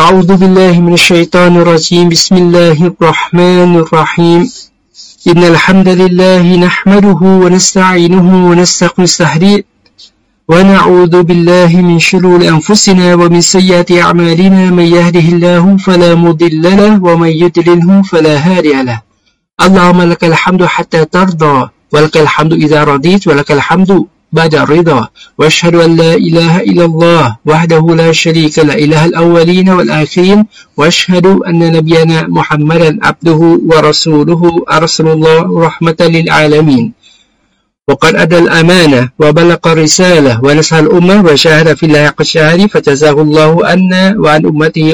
أعوذ بالله من الشيطان الرجيم. بسم الله الرحمن الرحيم. إن الحمد لله نحمده ونستعينه ونستغفره ونعوذ بالله من شرور أنفسنا ومن سيئات أعمالنا. من يهده الله فلا مضل له ومن يضلله فلا هادي له. اللهم لك الحمد حتى ترضى ولك الحمد إذا رضيت ولك الحمد بعد الرضا وأشهد أن لا إله إلا الله وحده لا شريك له إله الأولين والآخرين وأشهد أن نبينا محمدا عبده ورسوله أرسل الله رحمة للعالمين. وقد أدى الأمانة وبلغ الرسالة ونصح الأمة وشاهد في الله حق الشهر فجزاه الله عنا وعن أمته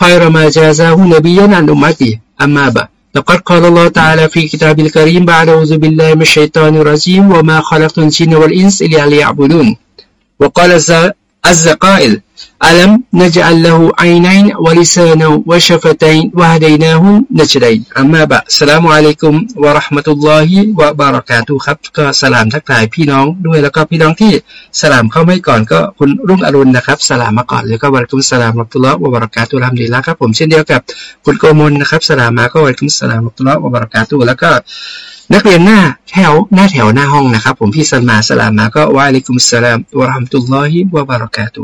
خير ما جازاه نبيا عن أمته. أما بعد لقد قال الله تعالى في كتاب الكريم بعد أعوذ بالله من الشيطان الرجيم وما خلقت الجن والإنس إلا ليعبدون. وقال عز قائل ألم نجعل له عينين ولسانا وشفتين وهديناه نجدين أما بعد السلام عليكم ورحمة الله وبركاته ครับก็สลามทักทายพี่น้องด้วยแล้วก็พี่น้องที่สลามเข้าไม่ก่อนก็คุณรุ่งอรุณนะครับสลามมาก่อนแล้วก็วะลักุมสลามอับตุลลอฮ์วะบารากาตุลฮัมดีละครับผมเช่นเดียวกับคุณโกมลนะครับสลามมาก็วะลักุมสลามอับตุลลอฮ์วะบารากาตุแล้วก็ นักเรียนหน้าแถวหน้าแถวหน้าห้องนะครับ ผมพี่สันมาสลามาก็วะลิกุมสลามวะรามตุลลอฮิวะบารากาตุ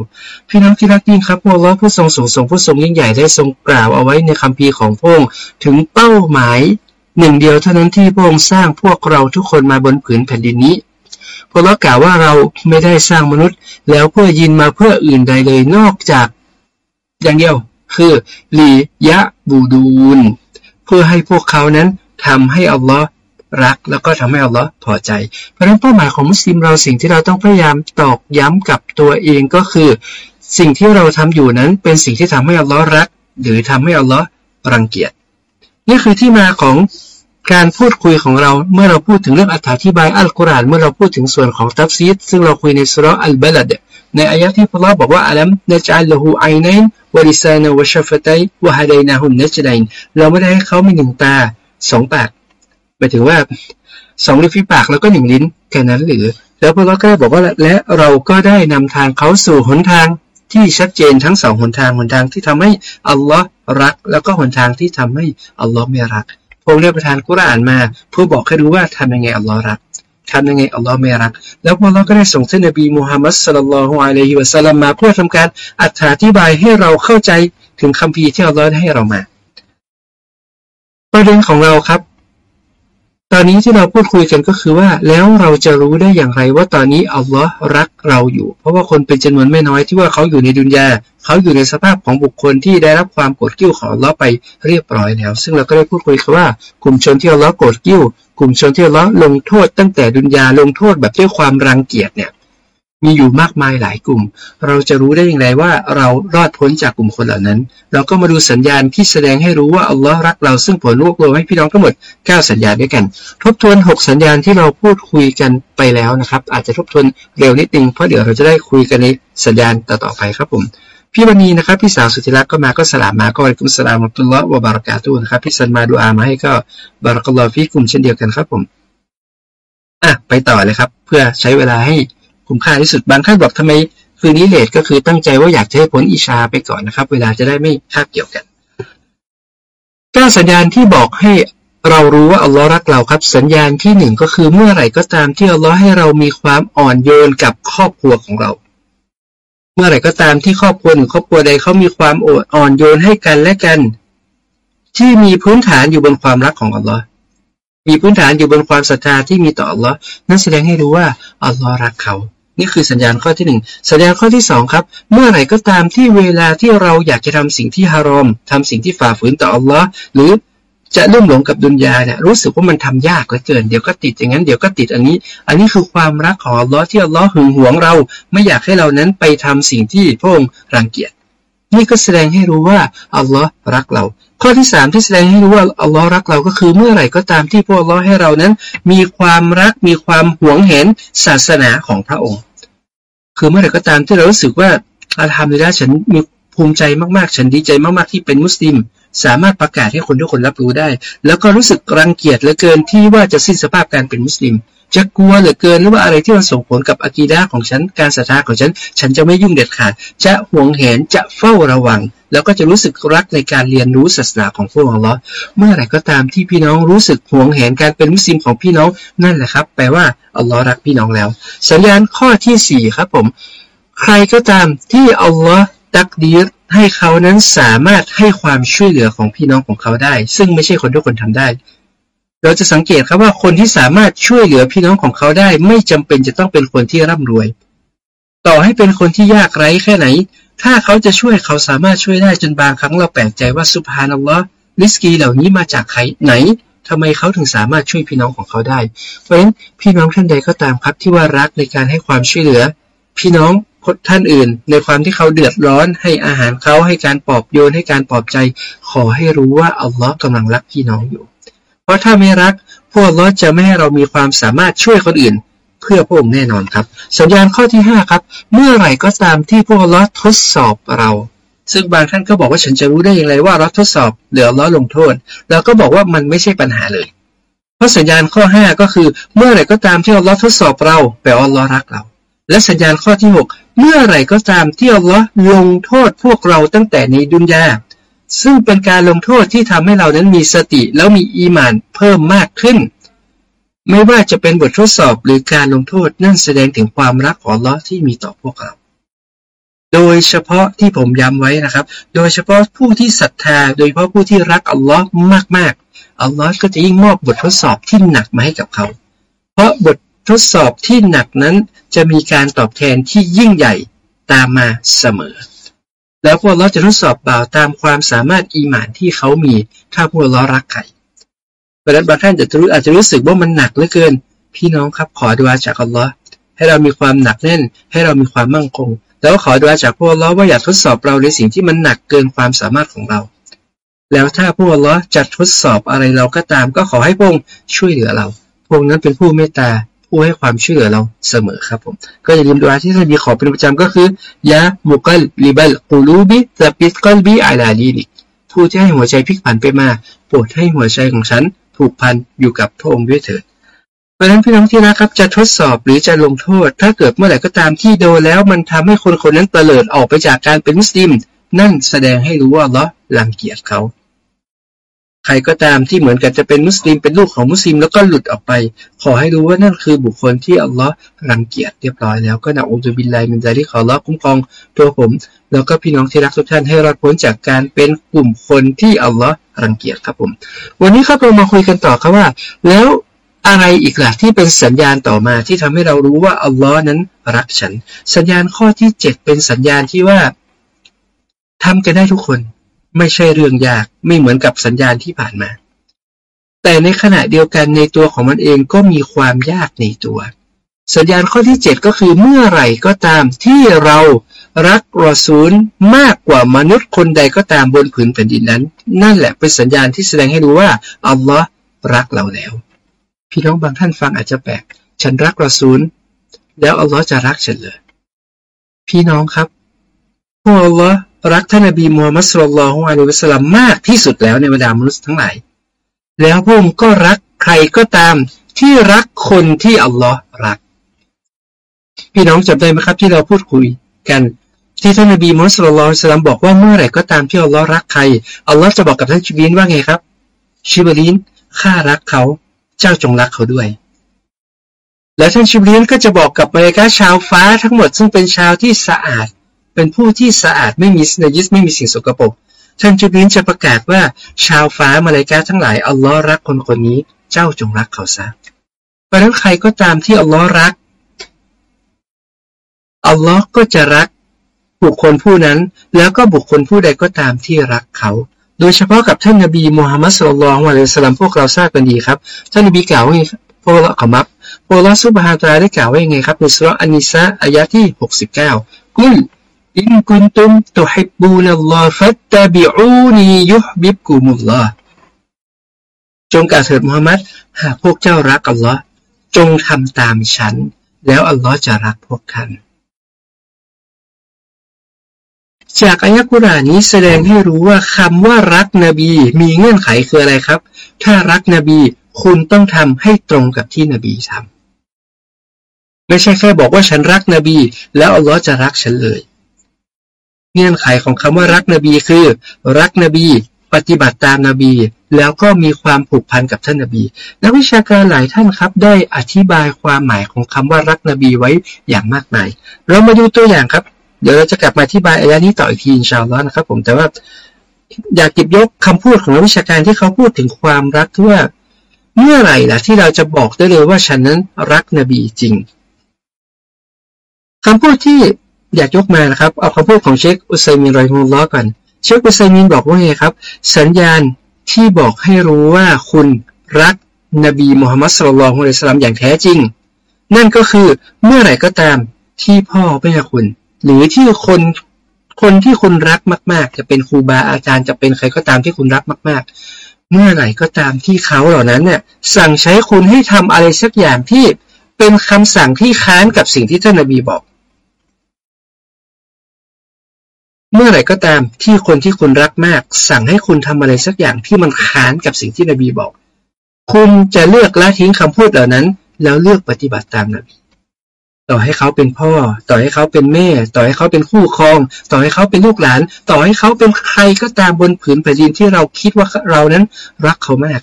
พี่น้องที่รักยิ่งครับพระองค์ผู้ทรงสูงส่งผู้ทรงยิ่งใหญ่ได้ทรงกล่าวเอาไว้ในคัมภีร์ของพระองค์ถึงเป้าหมายหนึ่งเดียวเท่านั้นที่พระองค์สร้างพวกเราทุกคนมาบนผืนแผ่นดินนี้พระองค์กล่าวว่าเราไม่ได้สร้างมนุษย์ แล้วเพื่อยินมาเพื่ออื่นใดเลยนอกจาก อย่างเดียว คือลียะيعبدونเพื่อให้พวกเขานั้นทำให้อัลลอฮ์ รัก แล้วก็ทำให้อัลลอฮ์พอใจ เพราะฉะนั้นเป้าหมายของมุสลิมเราสิ่งที่เราต้องพยายามตอกย้ำกับตัวเองก็คือ สิ่งที่เราทำอยู่นั้นเป็นสิ่งที่ทำให้อัลลอฮ์รัก หรือทำให้อัลลอฮ์รังเกียจนี่คือที่มาของการพูดคุยของเราเมื่อเราพูดถึงเรื่องอธิบายอัลกุรอานเมื่อเราพูดถึงส่วนของตัฟซีรซึ่งเราคุยในซูเราะฮฺอัลบะลัดในอายะฮ์ที่พระองค์บอกว่าألم نجعل له عينينวริซานวะชฟตัยวะฮะดัยนาฮุนนัจดัยนเราไม่ได้ให้เขามีหนึ่งตาสองปาก หมายถึงว่าสองริมฝีปากแล้วก็หนึ่งลิ้นแค่นั้นหรือ แล้วพระก็บอกว่าและเราก็ได้นำทางเขาสู่หนทางที่ชัดเจนทั้งสองหนทางหนทางที่ทำให้อัลลอฮ์รัก แล้วก็หนทางที่ทำให้อัลลอฮ์ไม่รักพระองค์ได้ประทานกุรอานมา เพื่อบอกให้รู้ว่าทำยังไงอัลลอฮ์รักทำยังไงอัลลอฮ์ไม่รัก แล้วพระองค์ก็ได้ส่งท่านนบีมูฮัมมัดสุลลัลลอฮุอะลัยฮิวะสัลลัมมา เพื่อทำการอธิบายให้เราเข้าใจถึงคำพีที่อัลลอฮ์ให้เรามา ประเด็นของเราครับ ตอนนี้ที่เราพูดคุยกันก็คือว่า แล้วเราจะรู้ได้อย่างไรว่าตอนนี้อัลลอฮ์รักเราอยู่ เพราะว่าคนเป็นจำนวนไม่น้อยที่ว่าเขาอยู่ในดุนยาเขาอยู่ในสภาพของบุคคลที่ได้รับความโกรธกิ้วของอัลลอฮ์ไปเรียบร้อยแล้ว ซึ่งเราก็ได้พูดคุยกันว่ากลุ่มชนที่อัลลอฮ์โกรธกิ้ว กลุ่มชนที่อัลลอฮ์ลงโทษตั้งแต่ดุนยาลงโทษแบบด้วยความรังเกียจเนี่ย มีอยู่มากมายหลายกลุ่ม เราจะรู้ได้อย่างไรว่าเรารอดพ้นจากกลุ่มคนเหล่านั้น เราก็มาดูสัญญาณที่แสดงให้รู้ว่าอัลลอฮ์รักเราซึ่งผลรวบรวมให้พี่น้องทั้งหมด 9 สัญญาณด้วยกัน ทบทวน 6 สัญญาณที่เราพูดคุยกันไปแล้วนะครับ อาจจะทบทวนเร็วนิดนึงเพราะเดี๋ยวเราจะได้คุยกันในสัญญาณต่อๆไปครับผมพี่วันนี้นะครับพี่สาวสุธิรักก็มาก็สลามมาก็อัลกุมสลามอัตุลลอฮ์วะบารักาตุนะครับพี่สันมาดูอามาให้ก็บารักลอฟีกลุ่มเช่นเดียวกันครับผมอะไปต่อเลยครับ เพื่อใช้เวลาให้ คุ้มค่าที่สุดบางท่านบอกทำไมคืนนี้เลทก็คือตั้งใจว่าอยากจะให้ผลอิชาไปก่อนนะครับ เวลาจะได้ไม่คาบเกี่ยวกันก้าสัญญาณที่บอกให้เรารู้ว่าอัลลอฮ์รักเราครับ สัญญาณที่หนึ่งก็คือเมื่อไหร่ก็ตามที่อัลลอฮ์ให้เรามีความอ่อนโยนกับครอบครัวของเรา เมื่อไหร่ก็ตามที่ครอบครัวหรือครอบครัวใดเขามีความอ่อนโยนให้กันและกัน ที่มีพื้นฐานอยู่บนความรักของอัลลอฮ์มีพื้นฐานอยู่บนความศรัทธาที่มีต่ออัลลอฮ์นั่นแสดงให้รู้ว่าอัลลอฮ์รักเขา นี่คือสัญญาณข้อที่หนึ่งสัญญาณข้อที่สองครับ เมื่อไหร่ก็ตามที่เวลาที่เราอยากจะทำสิ่งที่ฮารอมทำสิ่งที่ฝ่าฝืนต่ออัลลอฮ์หรือจะเริ่มหลงกับดุนยาเนี่ยรู้สึกว่ามันทำยากเหลือเกิน เดี๋ยวก็ติดอย่างนั้นเดี๋ยวก็ติดอันนี้ อันนี้คือความรักของอัลลอฮ์ที่อัลลอฮ์หึงหวงเรา ไม่อยากให้เรานั้นไปทำสิ่งที่พระองค์รังเกียจ นี่ก็แสดงให้รู้ว่าอัลลอฮ์รักเรา ข้อที่สามที่แสดงให้รู้ว่าอัลลอฮ์รักเราก็คือเมื่อไหร่ก็ตามที่พระอัลลอฮ์ให้เรานั้น มีความรักมีความหวงเห็นศาสนาของพระองค์ คือเมื่อไหร่ก็ตามที่เรารู้สึกว่าอาธรรมในด้านฉันมีภูมิใจมากๆ ฉันดีใจมากๆที่เป็นมุสลิม สามารถประกาศให้คนทุกคนรับรู้ได้ แล้วก็รู้สึกรังเกียจเหลือเกินที่ว่าจะสิ้นสภาพการเป็นมุสลิม จะกลัวเหลือเกินหรือว่าอะไรที่มันส่งผลกับอากีดาของฉัน การศรัทธาของฉัน ฉันจะไม่ยุ่งเด็ดขาด จะห่วงแหนจะเฝ้าระวัง แล้วก็จะรู้สึกรักในการเรียนรู้ศาสนาของพวกอัลลอฮ์เมื่อไหร่ก็ตามที่พี่น้องรู้สึกห่วงแหนการเป็นมุสลิมของพี่น้องนั่นแหละครับ แปลว่าอัลลอฮ์รักพี่น้องแล้ว สัญญาณข้อที่สี่ครับผม ใครก็ตามที่อัลลอฮ์ ตักดีรให้เขานั้นสามารถให้ความช่วยเหลือของพี่น้องของเขาได้ ซึ่งไม่ใช่คนทุกคนทำได้ เราจะสังเกตครับว่าคนที่สามารถช่วยเหลือพี่น้องของเขาได้ ไม่จำเป็นจะต้องเป็นคนที่ร่ำรวย ต่อให้เป็นคนที่ยากไร้แค่ไหน ถ้าเขาจะช่วยเขาสามารถช่วยได้จนบางครั้งเราแปลกใจว่าสุภานัลลอฮ์ลิสกีเหล่านี้มาจากใครไหนทำไมเขาถึงสามารถช่วยพี่น้องของเขาได้ เพราะฉะนั้นพี่น้องท่านใดก็ตามครับที่ว่ารักในการให้ความช่วยเหลือ พี่น้องท่านอื่น ในความที่เขาเดือดร้อนให้อาหารเขาให้การปลอบโยนให้การปลอบใจ ขอให้รู้ว่าอัลลอฮ์กำลังรักพี่น้องอยู่ เพราะถ้าไม่รัก พวกอัลลอฮ์จะไม่ให้เรามีความสามารถช่วยคนอื่น เพื่อพระองค์แน่นอนครับ สัญญาณข้อที่ 5 ครับ เมื่อไหร่ก็ตามที่พวกอัลลอฮ์ทดสอบเราซึ่งบางท่านก็บอกว่าฉันจะรู้ได้อย่างไรว่าเราทดสอบหรืออัลลอฮ์ลงโทษ แล้วก็บอกว่ามันไม่ใช่ปัญหาเลย เพราะสัญญาณข้อ 5 ก็คือ เมื่อไหร่ก็ตามที่อัลลอฮ์ทดสอบเราแปลว่าอัลลอฮ์รักเรา และสัญญาณข้อที่ 6 เมื่อไหร่ก็ตามที่อัลลอฮ์ลงโทษพวกเราตั้งแต่ในดุนยา ซึ่งเป็นการลงโทษที่ทำให้เรานั้นมีสติแล้วมีอีมานเพิ่มมากขึ้น ไม่ว่าจะเป็นบททดสอบหรือการลงโทษนั่นแสดงถึงความรักของอัลลอฮ์ที่มีต่อพวกเรา โดยเฉพาะที่ผมย้ำไว้นะครับ โดยเฉพาะผู้ที่ศรัทธา โดยเฉพาะผู้ที่รักอัลลอฮ์มากๆอัลลอฮ์ก็จะยิ่งมอบบททดสอบที่หนักมาให้กับเขา เพราะบท ทดสอบที่หนักนั้นจะมีการตอบแทนที่ยิ่งใหญ่ตามมาเสมอ แล้วพวกเราจะทดสอบบ่าวตามความสามารถอีหมานที่เขามีถ้าพวกเรารักใครเพราะนั้นบางท่านจะรู้อาจจะรู้สึกว่ามันหนักเหลือเกิน พี่น้องครับขอดุอาจากอัลลอฮ์ให้เรามีความหนักแน่น ให้เรามีความมั่งคง แล้วขอดุอาจากพวกเราว่าอย่าทดสอบเราในสิ่งที่มันหนักเกินความสามารถของเรา แล้วถ้าพวกเราจะทดสอบอะไรเราก็ตาม ก็ขอให้พงช่วยเหลือเราพงนั้นเป็นผู้เมตตา ผู้ให้ความช่วยเหลือเราเสมอครับผม ก็อย่าลืมดูอาที่ท่านมีขอเป็นประจำก็คือยามุกัลลิบัลกูลูบิตะปิดกัลบีอาลาลีนิกผู้ที่ให้หัวใจพลิกผันไปมาโปรดให้หัวใจของฉันผูกพันอยู่กับพระองค์ด้วยเถิดเพราะนั้นพี่น้องที่รักครับจะทดสอบหรือจะลงโทษ ถ้าเกิดเมื่อไหร่ก็ตามที่โดนแล้วมันทำให้คนคนนั้นเตลิดออกไปจากการเป็นมุสลิม นั่นแสดงให้รู้ว่าละรังเกียจเขา ใครก็ตามที่เหมือนกับจะเป็นมุสลิม เป็นลูกของมุสลิม แล้วก็หลุดออกไป ขอให้รู้ว่านั่นคือบุคคลที่อัลลอฮ์รังเกียจเรียบร้อยแล้ว ก็นะอุตุบิลไลมินจาริขออัลลอฮ์คุ้มครองตัวผม แล้วก็พี่น้องที่รักทุกท่านให้รอดพ้นจากการเป็นกลุ่มคนที่อัลลอฮ์รังเกียจครับผม วันนี้ครับเรามาคุยกันต่อครับว่า แล้วอะไรอีกล่ะที่เป็นสัญญาณต่อมาที่ทำให้เรารู้ว่าอัลลอฮ์นั้นรักฉัน สัญญาณข้อที่เจ็ดเป็นสัญญาณที่ว่าทำกันได้ทุกคน ไม่ใช่เรื่องยาก ไม่เหมือนกับสัญญาณที่ผ่านมา แต่ในขณะเดียวกันในตัวของมันเองก็มีความยากในตัว สัญญาณข้อที่ 7 ก็คือเมื่อไหร่ก็ตามที่เรารักรอซูลมากกว่ามนุษย์คนใดก็ตามบนผืนแผ่นดินนั้น นั่นแหละเป็นสัญญาณที่แสดงให้รู้ว่าอัลลอฮ์รักเราแล้ว พี่น้องบางท่านฟังอาจจะแปลก ฉันรักรอซูลแล้วอัลลอฮ์จะรักฉันเลย พี่น้องครับพวกอัลลอฮ์ รักท่านนบีมูฮัมมัดสุลลัลฮุอะลัยฮิวะสัลลัมมากที่สุดแล้วในบรรดามนุษย์ทั้งหลาย แล้วพระองค์ก็รักใครก็ตามที่รักคนที่อัลลอฮ์รัก พี่น้องจำได้ไหมครับที่เราพูดคุยกันที่ท่านนบีมูฮัมมัดสุลลัลฮุสลลัมบอกว่าเมื่อไหร่ก็ตามที่อัลลอฮ์รักใครอัลลอฮ์จะบอกกับท่านชิบลินว่าไงครับ ชิบลินข้ารักเขาเจ้าจงรักเขาด้วย และท่านชิบลินก็จะบอกกับมาเลกาชาวฟ้าทั้งหมดซึ่งเป็นชาวที่สะอาด เป็นผู้ที่สะอาดไม่มีนยิสไม่มีสิ่งสกปรกท่านจุบินจะประกาศว่าชาวฟ้ามาเลกาทั้งหลายอัลลอฮ์รักคนคนนี้เจ้าจงรักเขาซะเพราะนั้นใครก็ตามที่อัลลอฮ์รักอัลลอฮ์ก็จะรักบุคคลผู้นั้น แล้วก็บุคคลผู้ใดก็ตามที่รักเขา โดยเฉพาะกับท่านนบีมูฮัมมัดสุลลัลฮวะลัยสลัมพวกเราทราบกันดีครับ ท่านนบีกล่าวว่าพวกเราขมับพวกเราสุบฮานตาได้กล่าวว่ายังไงครับในสุรอานิสะอายะที่ 69กุล อินกุนตุมตุฮิบบูนัลลอฮ์ฟัตตบิอูนียุฮบิบกุมุลลอฮ์จงกล่าวเถิดมุฮัมมัดหากพวกเจ้ารักอัลลอฮ์จงทำตามฉัน แล้วอัลลอฮ์จะรักพวกท่านจากอายะกุรานี้แสดงให้รู้ว่าคำว่ารักนบีมีเงื่อนไขคืออะไรครับ ถ้ารักนบีคุณต้องทำให้ตรงกับที่นบีทำไม่ใช่แค่บอกว่าฉันรักนบี แล้วอัลลอฮ์จะรักฉันเลย เงื่อนไขของคำว่ารักนบีคือ รักนบี ปฏิบัติตามนบี แล้วก็มีความผูกพันกับท่านนบี นักวิชาการหลายท่านครับได้อธิบายความหมายของคำว่ารักนบีไว้อย่างมากมาย เรามาดูตัวอย่างครับ เดี๋ยวเราจะกลับมาอธิบายอายะนี้ต่ออีกทีอินชาอัลลอฮ์นะครับ ผมแต่ว่าอยากเก็บยกคำพูดของนักวิชาการที่เขาพูดถึงความรักที่ว่าเมื่อไหร่ล่ะที่เราจะบอกได้เลยว่าฉันนั้นรักนบีจริงคำพูดที่ อยากยกมานะครับ เอาคำพูดของเชคอุซัยมินรอยมุลล้อก่อน เชคอุซัยมินบอกว่าไงครับ สัญญาณที่บอกให้รู้ว่าคุณรักนบีมุฮัมมัดสุลลัลฮุอะลัยฮิสลามอย่างแท้จริง นั่นก็คือเมื่อไหร่ก็ตามที่พ่อแม่คุณ หรือที่คนคนที่คุณรักมาก ๆ จะเป็นครูบาอาจารย์จะเป็นใครก็ตามที่คุณรักมาก ๆ เมื่อไหร่ก็ตามที่เขาเหล่านั้นเนี่ยสั่งใช้คุณให้ทำอะไรสักอย่างที่เป็นคำสั่งที่ค้านกับสิ่งที่ท่านนบีบอก เมื่อไหร่ก็ตามที่คนที่คุณรักมาก สั่งให้คุณทำอะไรสักอย่างที่มันค้านกับสิ่งที่นบีบอก คุณจะเลือกละทิ้งคำพูดเหล่านั้น แล้วเลือกปฏิบัติตามนบีต่อให้เขาเป็นพ่อ ต่อให้เขาเป็นแม่ ต่อให้เขาเป็นคู่ครอง ต่อให้เขาเป็นลูกหลาน ต่อให้เขาเป็นใครก็ตามบนผืนแผ่นดินที่เราคิดว่าเรานั้นรักเขามาก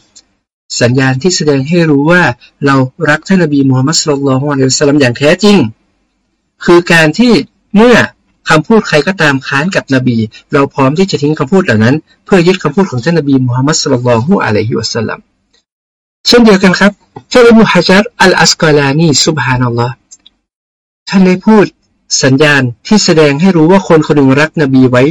สัญญาณที่แสดงให้รู้ว่าเรารักท่านนบีมูฮัมมัดสุลลัลฮุอะลัยฮิสลามอย่างแท้จริง คือการที่เมื่อ คำพูดใครก็ตามค้านกับนบี เราพร้อมที่จะทิ้งคำพูดเหล่านั้น เพื่อยึดคำพูดของท่านนบีมุฮัมมัดสุลลัลฮุอะลัยฮิวะสัลลัมเช่นเดียวกันครับท่านอิบนุฮะจัรอัลอัสกาลานีสุบฮานัลลอฮ์ท่านได้พูดสัญญาณที่แสดงให้รู้ว่าคนคนหนึ่งรักนบีไว้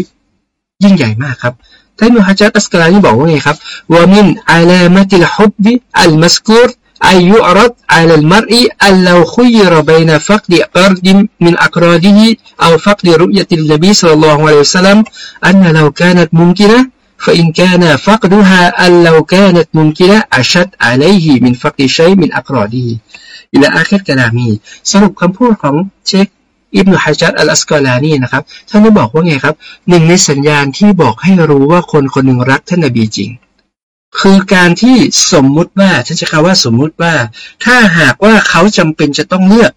ยิ่งใหญ่มากครับท่านอิบนุฮะจัรอัสกาลานีบอกว่าไงครับว่ามินอัลามะติลฮุบบิอัลมัสกูร أن يعرض على المرء أن لو خير بين فقد قرد من أقراده أو فقد رؤية النبي صلى الله عليه وسلم أن لو كانت ممكنة فإن كان فقدها أن لو كانت ممكنة أشد عليه من فقد شيء من أقراده إلى آخر كلامه สรุปคำพูดของเชคอิบนุฮะจัดอัลอัสกอลานีนะครับท่านได้บอกว่าไงครับหนึ่งในสัญญาณที่บอกให้รู้ว่าคนคนหนึ่งรักท่านนบีจริง คือการที่สมมุติว่า ฉันจะคำว่าสมมุติว่า ถ้าหากว่าเขาจำเป็นจะต้องเลือก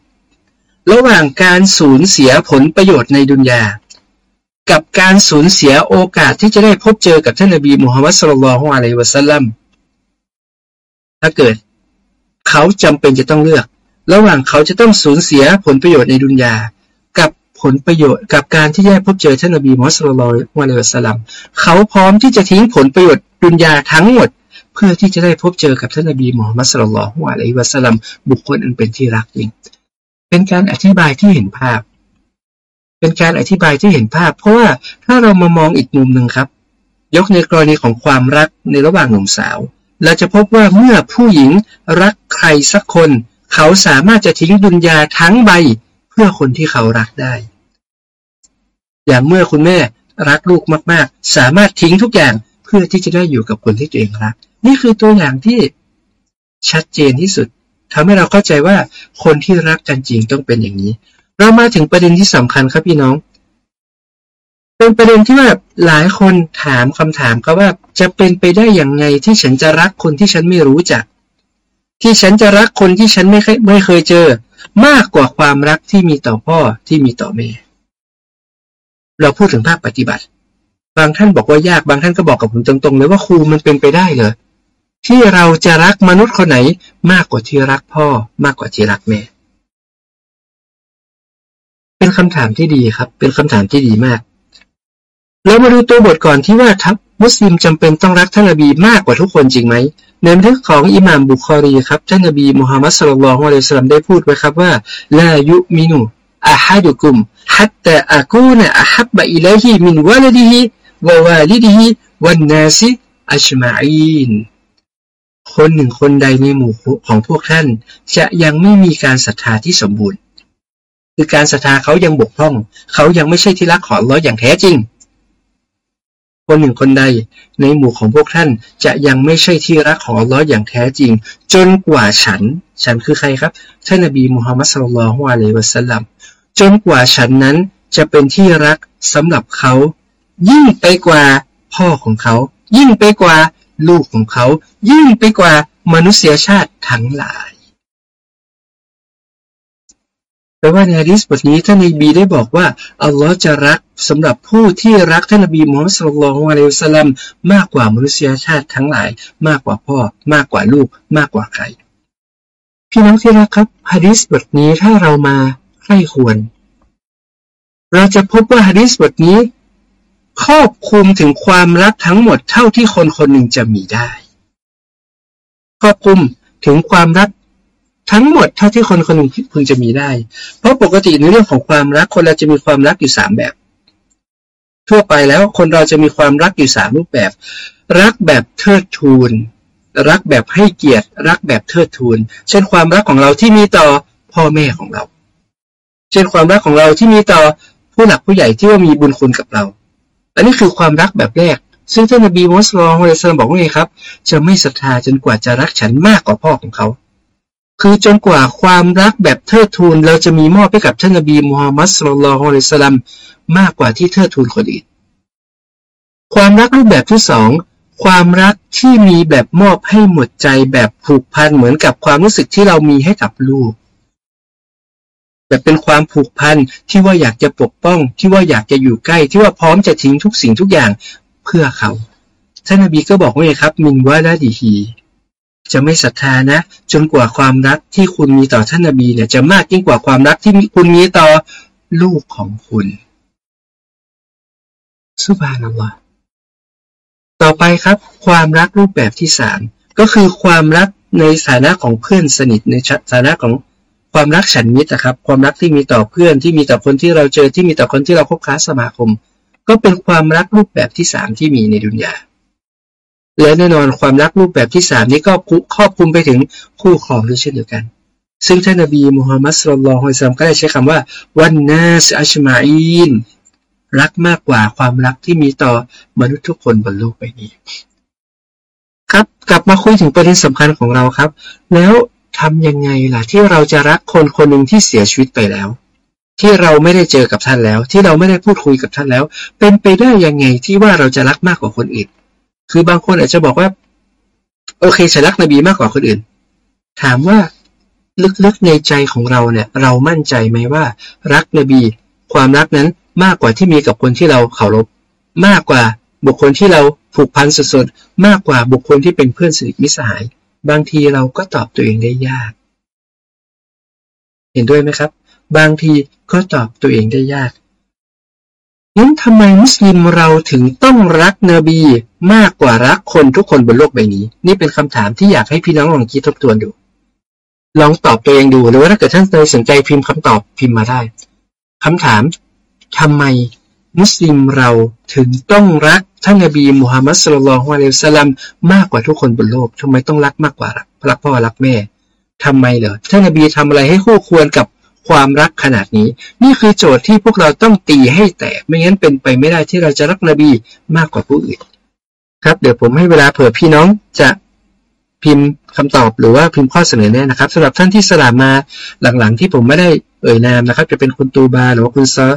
ระหว่างการสูญเสียผลประโยชน์ในดุนยา กับการสูญเสียโอกาสที่จะได้พบเจอกับท่านนบีมูฮัมมัดสุลลัลฮุอะลัยวะสัลลัม ถ้าเกิด เขาจำเป็นจะต้องเลือก ระหว่างเขาจะต้องสูญเสียผลประโยชน์ในดุนยา ผลประโยชน์กับการที่ได้พบเจอท่านนบีมูฮัมมัดสุลลัลฮุอะลัยฮิสลัมเขาพร้อมที่จะทิ้งผลประโยชน์ดุนยาทั้งหมด เพื่อที่จะได้พบเจอกับท่านนบีมูฮัมมัดสุลลัลฮุอะลัยฮิสลัมบุคคลอันเป็นที่รักจริงเป็นการอธิบายที่เห็นภาพ เป็นการอธิบายที่เห็นภาพ เพราะว่าถ้าเรามามองอีกมุมหนึ่งครับ ยกในกรณีของความรักในระหว่างหนุ่มสาว เราจะพบว่าเมื่อผู้หญิงรักใครสักคน เขาสามารถจะทิ้งดุนยาทั้งใบ เพื่อคนที่เขารักได้ อย่างเมื่อคุณแม่รักลูกมาก ๆ สามารถทิ้งทุกอย่างเพื่อที่จะได้อยู่กับคนที่ตัวเองรัก นี่คือตัวอย่างที่ชัดเจนที่สุดทำให้เราเข้าใจว่าคนที่รักกันจริงต้องเป็นอย่างนี้ เรามาถึงประเด็นที่สำคัญครับพี่น้อง เป็นประเด็นที่ว่าหลายคนถามคำถามก็ว่าจะเป็นไปได้อย่างไงที่ฉันจะรักคนที่ฉันไม่รู้จัก ที่ฉันจะรักคนที่ฉันไม่เคยไม่เคยเจอ มากกว่าความรักที่มีต่อพ่อที่มีต่อแม่ เราพูดถึงภาคปฏิบัติ บางท่านบอกว่ายากบางท่านก็บอกกับผมตรงๆเลยว่าครูมันเป็นไปได้เลยที่เราจะรักมนุษย์คนไหนมากกว่าที่รักพ่อมากกว่าที่รักแม่ เป็นคำถามที่ดีครับ เป็นคำถามที่ดีมากเรามาดูตัวบทก่อนที่ว่าทัพมุสลิมจำเป็นต้องรักท่านนบีมากกว่าทุกคนจริงไหมในบันทึกของอิหม่ามบุคอรีครับท่านนบีมุฮัมมัดสุลลัลฮุอะลัยฮิสลามได้พูดไว้ครับว่าลายุมินุ อาฮัดุกุมฮัตตะอากูนอะฮับบะอิลัยฮิมินวะลดิฮิวะวาลิดิฮิวันนาซิอัจมาอีนคนหนึ่งคนใดในหมู่ของพวกท่าน จะยังไม่มีการศรัทธาที่สมบูรณ์ คือการศรัทธาเขายังบกพร่อง เขายังไม่ใช่ที่รักของเราอย่างแท้จริง คนหนึ่งคนใดในหมู่ของพวกท่านจะยังไม่ใช่ที่รักของลลออย่างแท้จริง จนกว่าฉัน ฉันคือใครครับท่านนบีมุฮัมมัดสุลลัลฮวาเลวะสัลลัม จนกว่าฉันนั้นจะเป็นที่รักสำหรับเขา ยิ่งไปกว่าพ่อของเขา ยิ่งไปกว่าลูกของเขา ยิ่งไปกว่ามนุษยชาติทั้งหลายแปลว่าในฮะดิษบทนี้ท่านนบีได้บอกว่าอัลลอฮ์จะรักสำหรับผู้ที่รักท่านนบีมูฮัมมัดสุลลัลอะลัยฮิสลามมากกว่ามนุษยชาติทั้งหลาย มากกว่าพ่อ มากกว่าลูก มากกว่าใคร พี่น้องที่รักครับฮะดิษบทนี้ถ้าเรามา คร่ควร เราจะพบว่าฮะดิษบทนี้ ครอบคลุมถึงความรักทั้งหมดเท่าที่คนคนหนึ่งจะมีได้ ครอบคลุมถึงความรักทั้งหมดเท่าที่คนคนหนึ่งพึงจะมีได้ เพราะปกติในเรื่องของความรักคนเราจะมีความรักอยู่สามแบบ ทั่วไปแล้วคนเราจะมีความรักอยู่สามรูปแบบ รักแบบเทิดทูน รักแบบให้เกียรติ รักแบบเทิดทูน เช่นความรักของเราที่มีต่อพ่อแม่ของเรา เช่นความรักของเราที่มีต่อผู้หลักผู้ใหญ่ที่ว่ามีบุญคุณกับเรา อันนี้คือความรักแบบแรก ซึ่งท่านนบีมุสลิมอะลัยฮิสลามบอกว่าไงครับ จะไม่ศรัทธาจนกว่าจะรักฉันมากกว่าพ่อของเขา คือจนกว่าความรักแบบเทิดทูนเราจะมีมอบให้กับท่านนบีมูฮัมมัดสุลลัลฮุอะลัยฮิสลามมากกว่าที่เทิดทูนคนอื่น ความรักรูปแบบที่สองความรักที่มีแบบมอบให้หมดใจแบบผูกพันเหมือนกับความรู้สึกที่เรามีให้กับลูก แบบเป็นความผูกพันที่ว่าอยากจะปกป้อง ที่ว่าอยากจะอยู่ใกล้ ที่ว่าพร้อมจะทิ้งทุกสิ่งทุกอย่างเพื่อเขาท่านนบีก็บอกว่าไงครับ มินวะละดีฮีจะไม่ศรัทธานะ จนกว่าความรักที่คุณมีต่อท่านนบีเนี่ยจะมากยิ่งกว่าความรักที่คุณมีต่อลูกของคุณสุบานัลลอฮ์ต่อไปครับ ความรักรูปแบบที่สามก็คือความรักในฐานะของเพื่อนสนิทในฐานะของ ความรักฉันมิตรนะครับ ความรักที่มีต่อเพื่อนที่มีต่อคนที่เราเจอที่มีต่อคนที่เราคบค้าสมาคม ก็เป็นความรักรูปแบบที่สามที่มีในดุนยาและแน่นอนความรักรูปแบบที่สามนี้ก็ครอบคลุมไปถึงคู่ครองด้วยเช่นเดียวกัน ซึ่งท่านนบีมูฮัมมัดสุลลัลฮุซัมก็ได้ใช้คำว่าวันนาสอัชมาอินรักมากกว่าความรักที่มีต่อมนุษย์ทุกคนบนโลกใบนี้ ครับกลับมาคุยถึงประเด็นสำคัญของเราครับ แล้ว ทำยังไงล่ะที่เราจะรักคนคนหนึ่งที่เสียชีวิตไปแล้ว ที่เราไม่ได้เจอกับท่านแล้ว ที่เราไม่ได้พูดคุยกับท่านแล้ว เป็นไปได้ยังไงที่ว่าเราจะรักมากกว่าคนอื่น คือบางคนอาจจะบอกว่า โอเคฉันรักนบีมากกว่าคนอื่น ถามว่าลึกๆในใจของเราเนี่ย เรามั่นใจไหมว่า รักนบี ความรักนั้นมากกว่าที่มีกับคนที่เราเคารพมากกว่าบุคคลที่เราผูกพันสุดๆมากกว่าบุคคลที่เป็นเพื่อนสนิทมิสหาย บางทีเราก็ตอบตัวเองได้ยาก เห็นด้วยไหมครับ บางทีก็ตอบตัวเองได้ยากนั้นทำไมมุสลิมเราถึงต้องรักนบีมากกว่ารักคนทุกคนบนโลกใบนี้ นี่เป็นคำถามที่อยากให้พี่น้องลองคิดทบทวนดู ลองตอบตัวเองดูหรือว่าถ้าเกิดท่านใดสนใจพิมพ์คำตอบพิมพ์มาได้คำถามทำไมมุสลิมเราถึงต้องรัก ท่านนบีมุฮัมมัดสุลลัลฮวาเลสลัมมากกว่าทุกคนบนโลกทำไมต้องรักมากกว่ารักพ่อรักแม่ทำไมเหรอท่านนบีทำอะไรให้คู่ควรกับความรักขนาดนี้ นี่คือโจทย์ที่พวกเราต้องตีให้แตกไม่งั้นเป็นไปไม่ได้ที่เราจะรักนบีมากกว่าผู้อื่น ครับ เดี๋ยวผมให้เวลาเผื่อพี่น้องจะพิมพ์คำตอบหรือว่าพิมพ์ข้อเสนอแน่นะครับสำหรับท่านที่สลามมาหลังๆ ที่ผมไม่ได้เอ่ยนามนะครับ จะเป็นคุณตูบาหรือว่าคุณซอ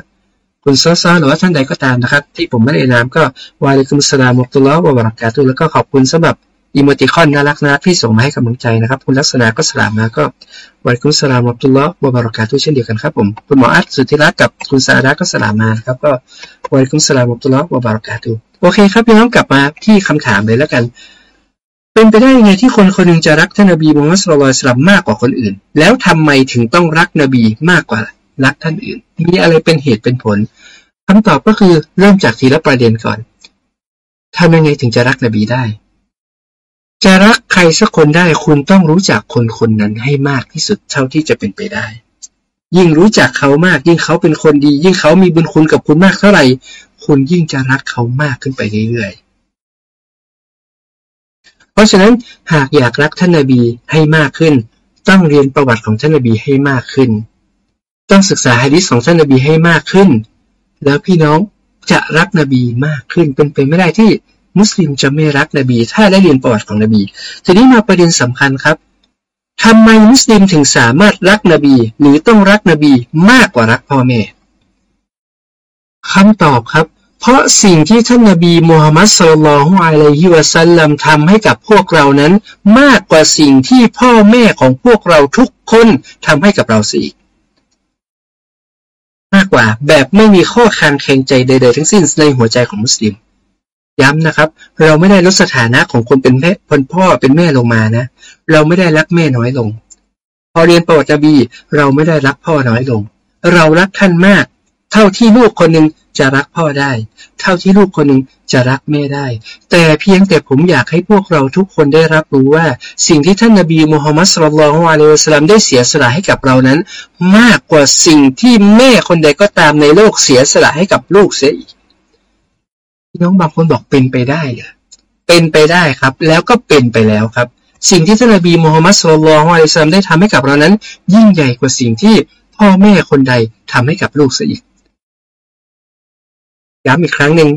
คุณซอซอหรือว่าท่านใดก็ตามนะครับ ที่ผมไม่ได้นามก็วาลิคุมสลามุตุลลอฮ์วะบารักาตุแล้วก็ขอบคุณสำหรับอีโมติคอนน่ารักนะที่ส่งมาให้กำลังใจนะครับ คุณลักษณะก็สลามมาก็วันคุณสลามอับตุลลอฮ์วะบารอกาตุเช่นเดียวกันครับผมคุณหมออัดสุธิรักกับคุณสาดาก็สลามมาครับก็วันคุณสลามอับตุลลอฮ์วะบารอกาตุโอเคครับพี่น้องกลับมาที่คำถามเลยแล้วกันเป็นไปได้ยังไงที่คนคนหนึ่งจะรักท่านนบีมุฮัมมัดสุลลัลสลัมมากกว่าคนอื่น แล้วทำไมถึงต้องรักนบีมากกว่า รักท่านอื่น มีอะไรเป็นเหตุเป็นผลคำตอบก็คือเริ่มจากทีละประเด็นก่อนทำยังไงถึงจะรักนบีได้ จะรักใครสักคนได้คุณต้องรู้จักคนคนนั้นให้มากที่สุดเท่าที่จะเป็นไปได้ ยิ่งรู้จักเขามาก ยิ่งเขาเป็นคนดี ยิ่งเขามีบุญคุณกับคุณมากเท่าไหร่ คุณยิ่งจะรักเขามากขึ้นไปเรื่อยๆ เพราะฉะนั้นหากอยากรักท่านนาบีให้มากขึ้น ต้องเรียนประวัติของท่านนาบีให้มากขึ้น ต้องศึกษาฮะดิษของท่านนาบีให้มากขึ้น แล้วพี่น้องจะรักนบีมากขึ้นเป็นไปไม่ได้ที่มุสลิมจะไม่รักนบี ถ้าได้เรียนประวัติของนบี ทีนี้มาประเด็นสำคัญครับทำไมมุสลิมถึงสามารถรักนบี หรือต้องรักนบีมากกว่ารักพ่อแม่คำตอบครับ เพราะสิ่งที่ท่านนบีมูฮัมมัดสุลลัลฮุอะลัยฮิวะสัลลัมทำให้กับพวกเรานั้น มากกว่าสิ่งที่พ่อแม่ของพวกเราทุกคนทำให้กับเราสิ กว่า แบบไม่มีข้อคางแขงใจใดๆทั้งสิ้นในหัวใจของมุสลิม ย้ำนะครับ เราไม่ได้ลดสถานะของคนเป็นแม่คนพ่อเป็นแม่ลงมานะ เราไม่ได้รักแม่น้อยลง พอเรียนประวัติบีเราไม่ได้รักพ่อน้อยลง เรารักท่านมาก เท่าที่ลูกคนหนึ่ง จะรักพ่อได้ เท่าที่ลูกคนหนึ่งจะรักแม่ได้ แต่เพียงแต่ผมอยากให้พวกเราทุกคนได้รับรู้ว่า สิ่งที่ท่านนบีมูฮัมมัดสุลลัลฮวาเลวสลามได้เสียสละให้กับเรานั้น มากกว่าสิ่งที่แม่คนใดก็ตามในโลกเสียสละให้กับลูกเสียอีกพี่น้องบางคนบอกเป็นไปได้เหรอเป็นไปได้ครับ แล้วก็เป็นไปแล้วครับ สิ่งที่ท่านนบีมูฮัมมัดสุลลัลฮวาเลวสลามได้ทำให้กับเรานั้น ยิ่งใหญ่กว่าสิ่งที่พ่อแม่คนใดทำให้กับลูกเสียอีก ย้ำอีกครั้งหนึ่ง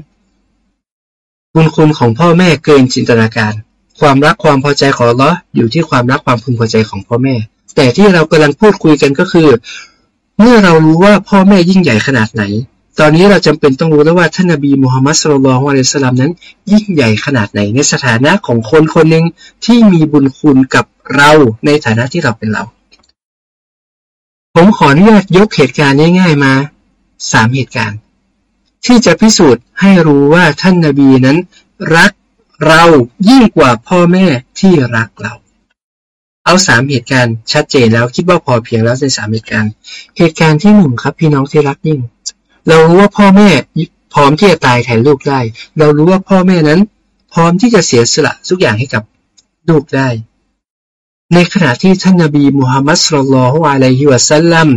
บุญคุณของพ่อแม่เกินจินตนาการ ความรักความพอใจของเราอยู่ที่ความรักความพึงพอใจของพ่อแม่ แต่ที่เรากำลังพูดคุยกันก็คือ เมื่อเรารู้ว่าพ่อแม่ยิ่งใหญ่ขนาดไหน ตอนนี้เราจำเป็นต้องรู้แล้วว่าท่านนบีมูฮัมมัดสุลลัลฮวาเลสลามนั้น ยิ่งใหญ่ขนาดไหนในสถานะของคนคนหนึ่งที่มีบุญคุณกับเราในฐานะที่เราเป็นเรา ผมขออนุญาตยกเหตุการณ์ง่ายๆมาสามเหตุการณ์ ที่จะพิสูจน์ให้รู้ว่าท่านนาบีนั้น รักเรายิ่งกว่าพ่อแม่ที่รักเรา เอาสามเหตุการณ์ชัดเจนแล้วคิดว่าพอเพียงแล้วในสามเหตุการณ์ เหตุการณ์ที่หนึ่งครับ พี่น้องที่รักยิ่ง เรารู้ว่าพ่อแม่พร้อมที่จะตายแทนลูกได้ เรารู้ว่าพ่อแม่นั้น พร้อมที่จะเสียสละทุกอย่างให้กับลูกได้ ในขณะที่ท่านนาบีมุฮัมมัดสุลลัลฮวาลัยฮิวะซัลลัม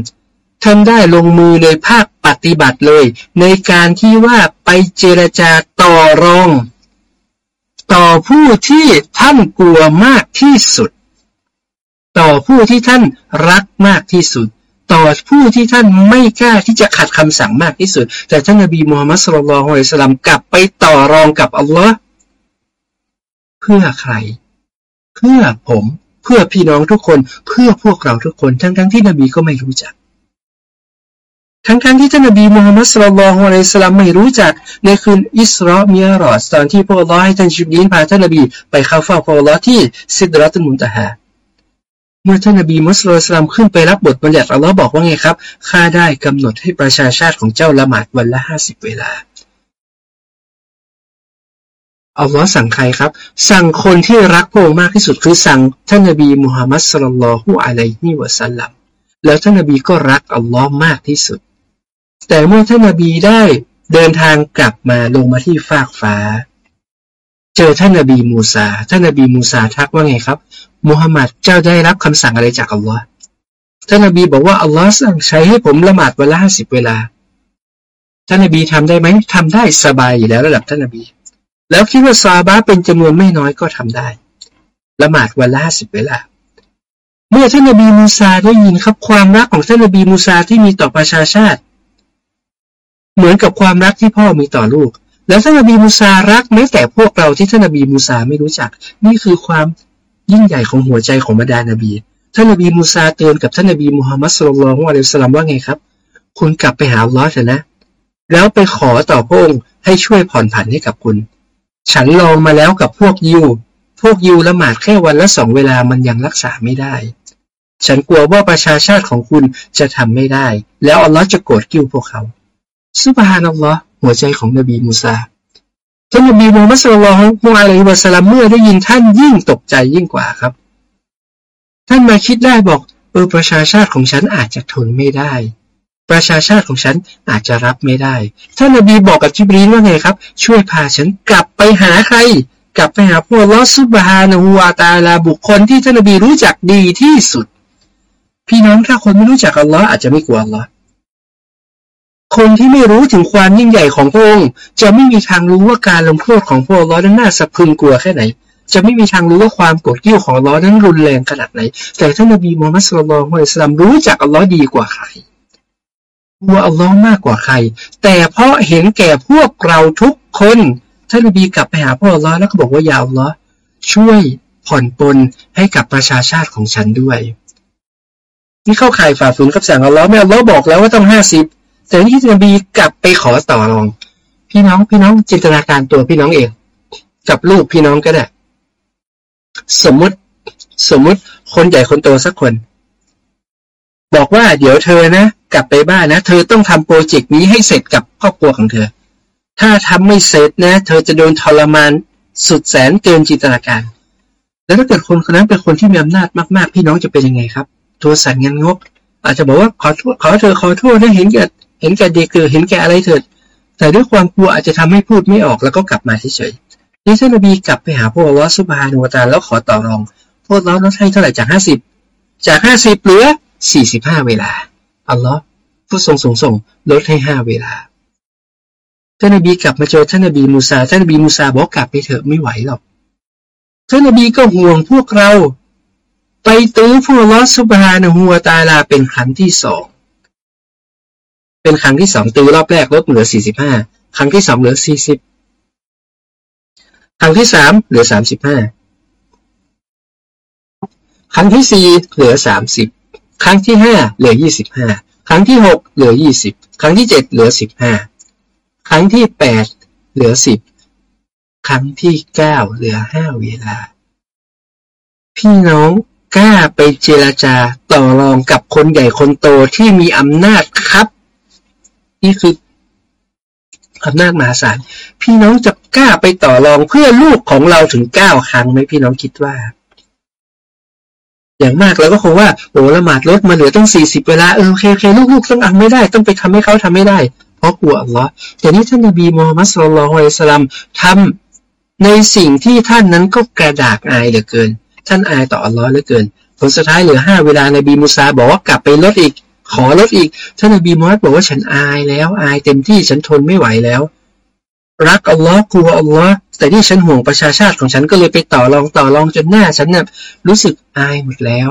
ท่านได้ลงมือในภาคปฏิบัติเลย ในการที่ว่าไปเจรจาต่อรอง ต่อผู้ที่ท่านกลัวมากที่สุด ต่อผู้ที่ท่านรักมากที่สุด ต่อผู้ที่ท่านไม่กล้าที่จะขัดคำสั่งมากที่สุด แต่ท่านนบีมูฮัมมัดสุลลัลฮุอะลัยสลามกลับไปต่อรองกับอัลลอฮ์เพื่อใคร เพื่อผม เพื่อพี่น้องทุกคน เพื่อพวกเราทุกคน ทั้งๆทที่นบีก็ไม่รู้จัก ทั้งๆทที่ท่านนบีมูฮัมมัดสุลลัลฮุอะลัยฮิสลามไม่รู้จักในคืนอิสรามีรอสตอนที่พระอให้ท่านจิบลีนพาท่านนบีไปเข้าเฝ้าพระอที่ซิดรัตุมุนตะฮาเมื่อท่านนบีมุสลิมขึ้นไปรับบทบัญญัติอัลลอฮ์บอกว่าไงครับข้าได้กำหนดให้ประชาชาติของเจ้าละหมาดวันละห้าสิบเวลาอัลลอฮ์สั่งใครครับ สั่งคนที่รักพระองค์มากที่สุดคือสั่งท่านนบีมุฮัมมัดสุลลัลฮุอะลัยฮิวะสัลลัม แล้วท่านนบีก็รักอัลลอฮ์มากที่สุด แต่เมื่อท่านนบีได้เดินทางกลับมาลงมาที่ฟากฟ้า เจอท่านนบีมูซาท่านนบีมูซาทักว่าไงครับมุฮัมมัดเจ้าได้รับคำสั่งอะไรจากอัลลอฮ์ท่านนบีบอกว่าอัลลอฮ์สั่งใช้ให้ผมละหมาดวันละห้าสิบเวลา ท่านนบีทำได้ไหมทำได้สบายอยู่แล้วระดับท่านนบี แล้วคิดว่าซาบะเป็นจำนวนไม่น้อยก็ทำได้ ละหมาดวันละห้าสิบเวลา เมื่อท่านนบีมูซาได้ยินครับความรักของท่านนบีมูซาที่มีต่อประชาชาติ เหมือนกับความรักที่พ่อมีต่อลูก แล้วท่านนบีมูซารักแม้แต่พวกเราที่ท่านนบีมูซาไม่รู้จัก นี่คือความยิ่งใหญ่ของหัวใจของบรรดานบีท่านนบีมูซาเตือนกับท่านนบีมุฮัมมัดสุลลัลของอะลัยสลามว่าไงครับ คุณกลับไปหาลอสนะ แล้วไปขอต่อพระองค์ให้ช่วยผ่อนผันให้กับคุณ ฉันลองมาแล้วกับพวกยิว พวกยิวละหมาดแค่วันละสองเวลามันยังรักษาไม่ได้ ฉันกลัวว่าประชาชาติของคุณจะทำไม่ได้ แล้วอัลลอฮ์จะโกรธกิ้วพวกเขา ซุบฮานัลลอฮ์หัวใจของนบีมูซาท่านนบีมูฮัมมัดสุลลัลฮุอะลัยฮิวะสัลลัมเมื่อได้ยินท่านยิ่งตกใจยิ่งกว่าครับ ท่านมาคิดได้บอกเออประชาชาติของฉันอาจจะทนไม่ได้ ประชาชาติของฉันอาจจะรับไม่ได้ ท่านนบีบอกกับจิบรีนว่าไงครับ ช่วยพาฉันกลับไปหาใคร กลับไปหาพวกลอซุบฮานะฮูวาตาลาบุคคลที่ท่านนบีรู้จักดีที่สุด พี่น้องถ้าคนไม่รู้จักอัลลอฮ์อาจจะไม่กลัวอัลลอฮ์คนที่ไม่รู้ถึงความยิ่งใหญ่ของพระองค์จะไม่มีทางรู้ว่าการลงโทษของพระองค์นั้นน่าสะพึงกลัวแค่ไหน จะไม่มีทางรู้ว่าความโกรธเกี้ยวของล้อนั้นรุนแรงขนาดไหน แต่ท่านนบีมูฮัมมัดสุลลัลฮุอิสลามรู้จักอัลลอฮ์ดีกว่าใครว่าอัลลอฮ์มากกว่าใคร แต่เพราะเห็นแก่พวกเราทุกคนท่านนบีกลับไปหาพระอัลลอฮ์แล้วก็บอกว่ายาอัลลอฮ์ช่วยผ่อนปลนให้กับประชาชาติของฉันด้วย นี่เข้าข่ายฝ่าฝืนคำสั่งอัลลอฮ์ไม่อัลลอฮ์บอกแล้วว่าต้องห้าสิบ แต่ที่นบีกลับไปขอต่อรอง พี่น้องพี่น้องจินตนาการตัวพี่น้องเอง กับลูกพี่น้องก็ได้ สมมุติสมมุติคนใหญ่คนโตสักคน บอกว่าเดี๋ยวเธอนะ กลับไปบ้านนะ เธอต้องทำโปรเจกต์นี้ให้เสร็จกับครอบครัวของเธอ ถ้าทำไม่เสร็จนะ เธอจะโดนทรมานสุดแสนเกินจินตนาการ แล้วถ้าเกิดคนคนนั้นเป็นคนที่มีอำนาจมาก ๆ พี่น้องจะเป็นยังไงครับ ตัวสั่นเงินงกอาจจะบอกว่าขอโทษขอเธอขอโทษนะเห็นแก่เห็นแก่เด็กเกิดเห็นแก่อะไรเถิดแต่ด้วยความกลัวอาจจะทำให้พูดไม่ออกแล้วก็กลับมาเฉยๆนี่ท่านนบีกลับไปหาพวกลอสุบานุวะตาแล้วขอต่อรองพวกเราลดให้เท่าไหร่จากห้าสิบจากห้าสิบเหลือสี่สิบห้าเวลาอัลลอฮ์ผู้ทรงสูงส่งลดให้ห้าเวลาท่านนบีกลับมาเจอท่านนบีมูซาท่านนบีมูซาบอกกลับไปเถอะไม่ไหวหรอกท่านนบีก็ห่วงพวกเรา ไปตื้อพวกลอสุบฮานะฮัวตาลา เป็นครั้งที่สองเป็นครั้งที่สองตื้อรอบแรกลดเหลือสี่สิบห้าครั้งที่สองเหลือสี่สิบครั้งที่สามเหลือสามสิบห้าครั้งที่สี่เหลือสามสิบครั้งที่ห้าเหลือยี่สิบห้าครั้งที่หกเหลือยี่สิบครั้งที่เจ็ดเหลือสิบห้าครั้งที่แปดเหลือสิบครั้งที่เก้าเหลือห้าเวลา พี่น้อง กล้าไปเจรจาต่อรองกับคนใหญ่คนโตที่มีอำนาจครับ นี่คืออำนาจมหาศาล พี่น้องจะกล้าไปต่อรองเพื่อลูกของเราถึงเก้าครั้งไหมพี่น้องคิดว่า อย่างมากเราก็คงว่าโอ้ละหมาดลดมาเหลือต้องสี่สิบเวลาเออโอเคโอเคลูกๆต้องอ่านไม่ได้ ต้องไปทำให้เขาทำไม่ได้ เพราะกลัวอัลลอฮ์แต่นี่ท่านนบีมูฮัมมัดสุลลัลฮุอะลัยฮิสลามทำในสิ่งที่ท่านนั้นก็กระดากอายเหลือเกิน ท่านอายต่ออัลลอฮ์เหลือเกิน ผลสุดท้ายเหลือห้าเวลานบีมูซาบอกว่ากลับไปลดอีก ขอลดอีก ท่านนบีมูฮัมมัดบอกว่าฉันอายแล้วอายเต็มที่ฉันทนไม่ไหวแล้ว รักอัลลอฮ์กลัวอัลลอฮ์แต่ที่ฉันห่วงประชาชาติของฉันก็เลยไปต่อรองต่อรองจนหน้าฉันเนี่ยรู้สึกอายหมดแล้ว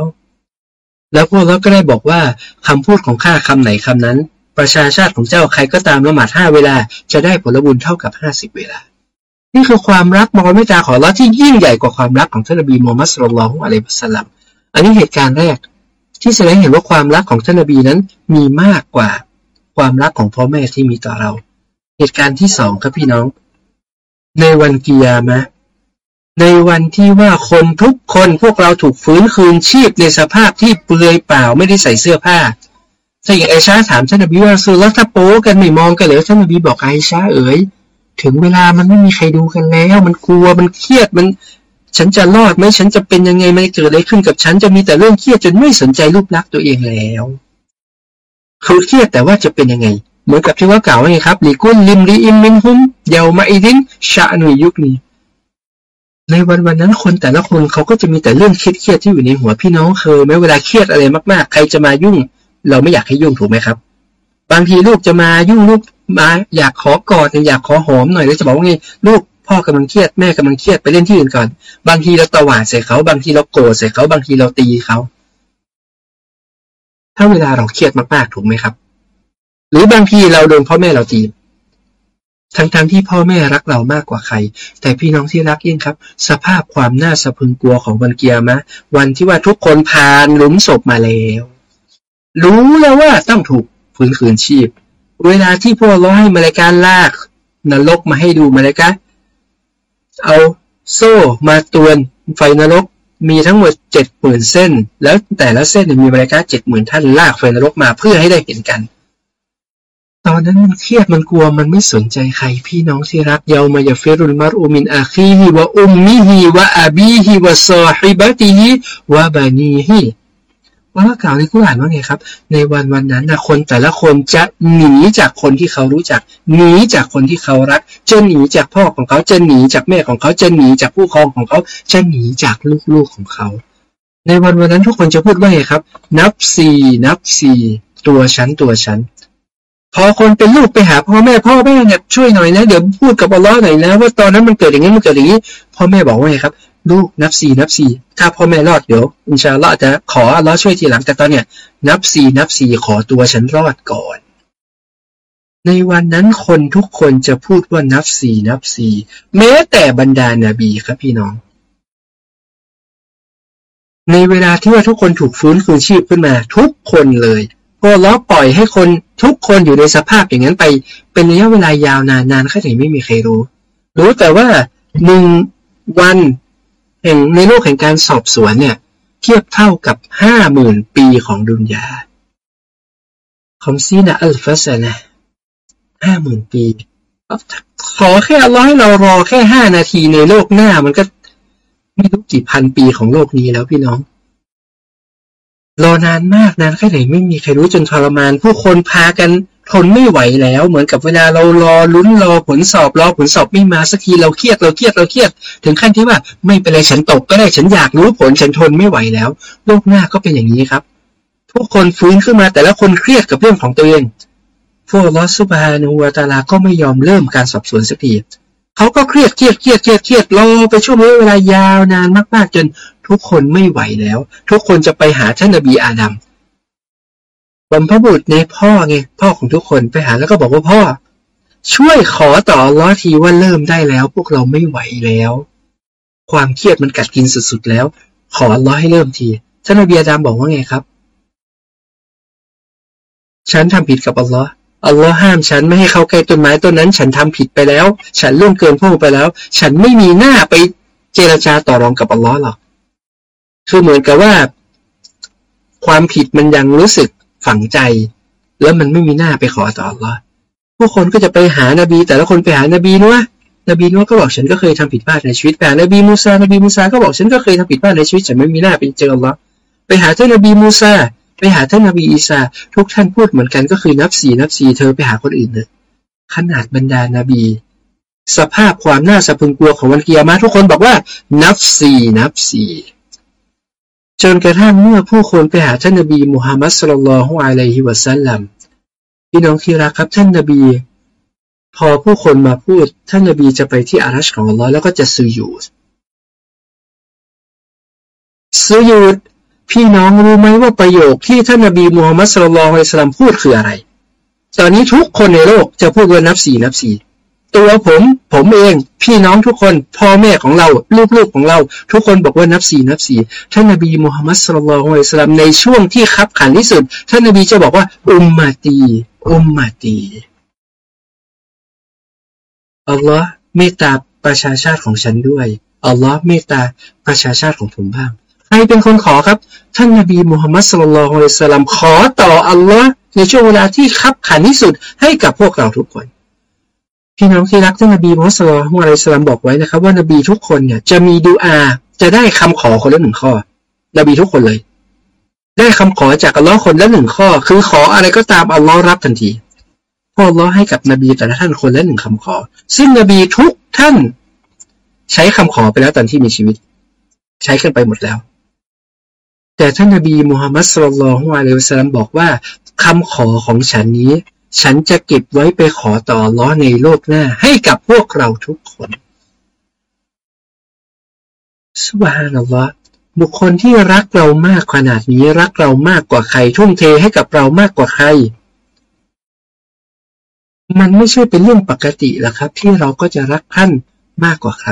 แล้วพวกเราก็ได้บอกว่าคำพูดของข้าคำไหนคำนั้น ประชาชาติของเจ้าใครก็ตามละหมาดห้าเวลา จะได้ผลบุญเท่ากับห้าสิบเวลา นี่คือความรักมองไม่ตาของเราที่ยิ่งใหญ่กว่าความรักของท่านนบีมูฮัมมัดสุลลัลฮุอะลัยฮิสสลัมอันนี้เหตุการณ์แรก ที่แสดงเห็นว่าความรักของท่านนบีนั้นมีมากกว่าความรักของพ่อแม่ที่มีต่อเรา เหตุการณ์ที่สองครับพี่น้อง ในวันกิยามะในวันที่ว่าคนทุกคนพวกเราถูกฟื้นคืนชีพในสภาพที่เปลือยเปล่าไม่ได้ใส่เสื้อผ้าถ้าอย่างไอชาถามท่านนบีว่าสุแล้วถ้าโป๊กันไม่มองกันเลยท่านนบีบอกไอชาเอ๋ย ถึงเวลามันไม่มีใครดูกันแล้ว มันกลัวมันเครียดมัน ฉันจะรอดไหมฉันจะเป็นยังไงมันเกิดอะไรขึ้นกับฉันจะมีแต่เรื่องเครียดจนไม่สนใจรูปลักษณ์ตัวเองแล้วคือเครียดแต่ว่าจะเป็นยังไง เหมือนกับที่ว่าเก่าวไงครับลิกุลลิมรีอิมมินฮุมเยาวมาอิดินชาหนุยุคนี้ในวันวันนั้นคนแต่ละคนเขาก็จะมีแต่เรื่องเครียดๆที่อยู่ในหัวพี่น้องเคยไหมเวลาเครียดอะไรมากๆ ใครจะมายุ่ง เราไม่อยากให้ยุ่งถูกไหมครับ บางทีลูกจะมายุ่งลูกมาอยากขอกอดอยากขอหอมหน่อยแล้วจะบอกว่าไงลูกพ่อกำลังเครียดแม่กำลังเครียดไปเล่นที่อื่นก่อน บางทีเราตวาดใส่เขาบางทีเราโกรธใส่เขาบางทีเราตีเขา ถ้าเวลาเราเครียดมากๆถูกไหมครับ หรือบางทีเราโดนพ่อแม่เราตีทั้งๆทที่พ่อแม่รักเรามากกว่าใคร แต่พี่น้องที่รักยิ่งครับ สภาพความน่าสะพึงกลัวของวันเกียร์มะ วันที่ว่าทุกคนผ่านหลุมศพมาแล้ว รู้แล้วว่าต้องถูก ฟื้นคืนชีพ เวลาที่พวกเราให้มาเลกาลากนรกมาให้ดูมาเลกะเอาโซ่มาตวนไฟนรกมีทั้งหมดเจ็ดหมื่นเส้น แล้วแต่ละเส้นมีมาเลกาเจ็ดหมื่นท่านลากไฟนรกมาเพื่อให้ได้เห็นกันตอนนั้นมันเครียดมันกลัวมันไม่สนใจใครพี่น้องที่รักเยามายาเฟรุลมารอุมินอาคีฮิวะอุมมิฮิวะอาบีฮิวะซอฮิบะติฮิวะบานีฮิ ว่าละกล่าวในกุรอานว่าไงครับ ในวันวันนั้นนะคนแต่ละคนจะหนีจากคนที่เขารู้จัก หนีจากคนที่เขารัก จะหนีจากพ่อของเขาจะหนีจากแม่ของเขาจะหนีจากผู้ครองของเขาจะหนีจากลูกๆของเขา ในวันวันนั้นทุกคนจะพูดว่าไงครับ นับสี่นับสี่ตัวฉันตัวฉันพอคนเป็นลูกไปหาพ่อแม่พ่อแม่เนี่ยช่วยหน่อยนะเดี๋ยวพูดกับอัลลอฮ์หน่อยนะว่าตอนนั้นมันเกิดอย่างนี้มันเกิดอย่างนี้พ่อแม่บอกว่าไงครับ ลูกนับสี่นับสี่ถ้าพ่อแม่รอดเดี๋ยวอินชาอัลลอฮ์จะขออัลลอฮ์ช่วยทีหลังแต่ตอนเนี้ยนับสี่นับสี่ขอตัวฉันรอดก่อน ในวันนั้นคนทุกคนจะพูดว่านับสี่นับสี่แม้แต่บรรดานาบีครับพี่น้อง ในเวลาที่ว่าทุกคนถูกฟื้นคืนชีพขึ้นมา ทุกคนเลย ก็ล้อปล่อยให้คนทุกคนอยู่ในสภาพอย่างนั้นไป เป็นระยะเวลายาวนานนานแค่ไหนไม่มีใครรู้ รู้แต่ว่าหนึ่งวัน แห่งในโลกแห่งการสอบสวนเนี่ย เทียบเท่ากับห้าหมื่นปีของดุนยาคอมซีนะอัลฟัสนะห้าหมื่นปีขอแค่ร้อยเรารอแค่ห้านาทีในโลกหน้า มันก็ไม่รู้กี่พันปีของโลกนี้แล้วพี่น้อง รอนานมากนานแค่ไหนไม่มีใครรู้จนทรมาน ผู้คนพากัน ทนไม่ไหวแล้ว เหมือนกับเวลาเรารอลุ้นรอผลสอบรอผลสอบไม่มาสักทีเราเครียดเราเครียดเราเครียด ถึงขั้นที่ว่าไม่เป็นไรฉันตกก็ได้ฉันอยากรู้ผลฉันทนไม่ไหวแล้วโลกหน้าก็เป็นอย่างนี้ครับ ทุกคนฟื้นขึ้นมาแต่ละคนเครียดกับเรื่องของตัวเองพวกลอสุบฮานูวาตาลาก็ไม่ยอมเริ่มการสอบสวนสักทีเขาก็เครียดเครียดเครียดเครียดเครียดรอไปช่วงเวลายาวนานมากๆจนทุกคนไม่ไหวแล้ว ทุกคนจะไปหาท่านนบีอาดัม บรรพบุตรในพ่อไงพ่อของทุกคนไปหาแล้วก็บอกว่าพ่อ ช่วยขอต่อล้อทีว่าเริ่มได้แล้ว พวกเราไม่ไหวแล้ว ความเครียดมันกัดกินสุดๆแล้ว ขอล้อให้เริ่มทีท่านนบีอาดัมบอกว่าไงครับ ฉันทำผิดกับอัลลอฮ์อัลลอฮ์ห้ามฉันไม่ให้เขาใกล้ต้นไม้ต้นนั้น ฉันทำผิดไปแล้ว ฉันล่วงเกินพวกไปแล้ว ฉันไม่มีหน้าไปเจรจาต่อรองกับอัลลอฮ์หรอกคือเหมือนกับว่า ความผิดมันยังรู้สึก ฝังใจ แล้วมันไม่มีหน้าไปขอต่ออัลลอผู้คนก็จะไปหานบี แต่ละคนไปหานบีนูห์นบีนูห์ก็บอกฉันก็เคยทำผิดพลาดในชีวิตไปหานบีมูซานบีมูซาก็บอกฉันก็เคยทำผิดพลาดในชีวิตฉันไม่มีหน้าไปเจออัลลอฮ์ไปหาท่านนบีมูซาไปหาท่านนบีอีซาทุกท่านพูดเหมือนกันก็คือنفسي نفسيเธอไปหาคนอื่นเลยขนาดบรรดานบี สภาพความน่าสะพรึงกลัวของวันกิยามะฮ์ทุกคนบอกว่า نفسي نفسي จนกระทั่งเมื่อผู้คนไปหาท่านนบีมุฮัมมัดصلى الله عليه وسلمพี่น้องที่รักครับท่านนบี พอผู้คนมาพูดท่านนบีจะไปที่อารัชของอัลลอฮ์แล้วก็จะสุยูดสุยูดพี่น้องรู้ไหมว่าประโยคที่ท่านนบีมูฮัมมัดสุลลัลฮุอะลัยสลามพูดคืออะไร ตอนนี้ทุกคนในโลกจะพูดว่านับสี่นับสี่ตัวผม ผมเอง พี่น้องทุกคน พ่อแม่ของเรา ลูกๆของเรา ทุกคนบอกว่านับสี่นับสี่ท่านนบีมูฮัมมัดสุลลัลฮุอะลัยสลามในช่วงที่คับขันที่สุด ท่านนบีจะบอกว่า อุมมาตี อุมมาตีอัลลอฮ์เมตตาประชาชาติของฉันด้วยอัลลอฮ์เมตตาประชาชาติของผมบ้างใครเป็นคนขอครับ ท่านนบีมูฮัมมัดสุลลัลฮุอะลัยสลามขอต่ออัลลอฮ์ในช่วงเวลาที่คับขันที่สุดให้กับพวกเราทุกคน พี่น้องที่รักท่านนบีมูฮัมมัดสุลลัลฮุอะลัยสลามบอกไว้นะครับ ว่านบีทุกคนเนี่ยจะมีดูอาจะได้คำขอคนละหนึ่งข้อนบีทุกคนเลย ได้คำขอจากอัลลอฮ์คนละหนึ่งข้อ คือขออะไรก็ตามอัลลอฮ์รับทันทีพออัลลอฮ์ให้กับนบีแต่ละท่านคนละหนึ่งคำขอ ซึ่งนบีทุกท่านใช้คำขอไปแล้วตอนที่มีชีวิต ใช้ขึ้นไปหมดแล้ว แต่ท่านนบีมูฮัมมัดสุลลัลฮุอะลัยฮิวสลัมบอกว่าคำขอของฉันนี้ ฉันจะเก็บไว้ไปขอต่อล้อในโลกหน้าให้กับพวกเราทุกคนสุบฮานัลลอฮ์บุคคลที่รักเรามากขนาดนี้รักเรามากกว่าใคร ทุ่มเทให้กับเรามากกว่าใคร มันไม่ใช่เป็นเรื่องปกติหรอกครับ ที่เราก็จะรักท่านมากกว่าใคร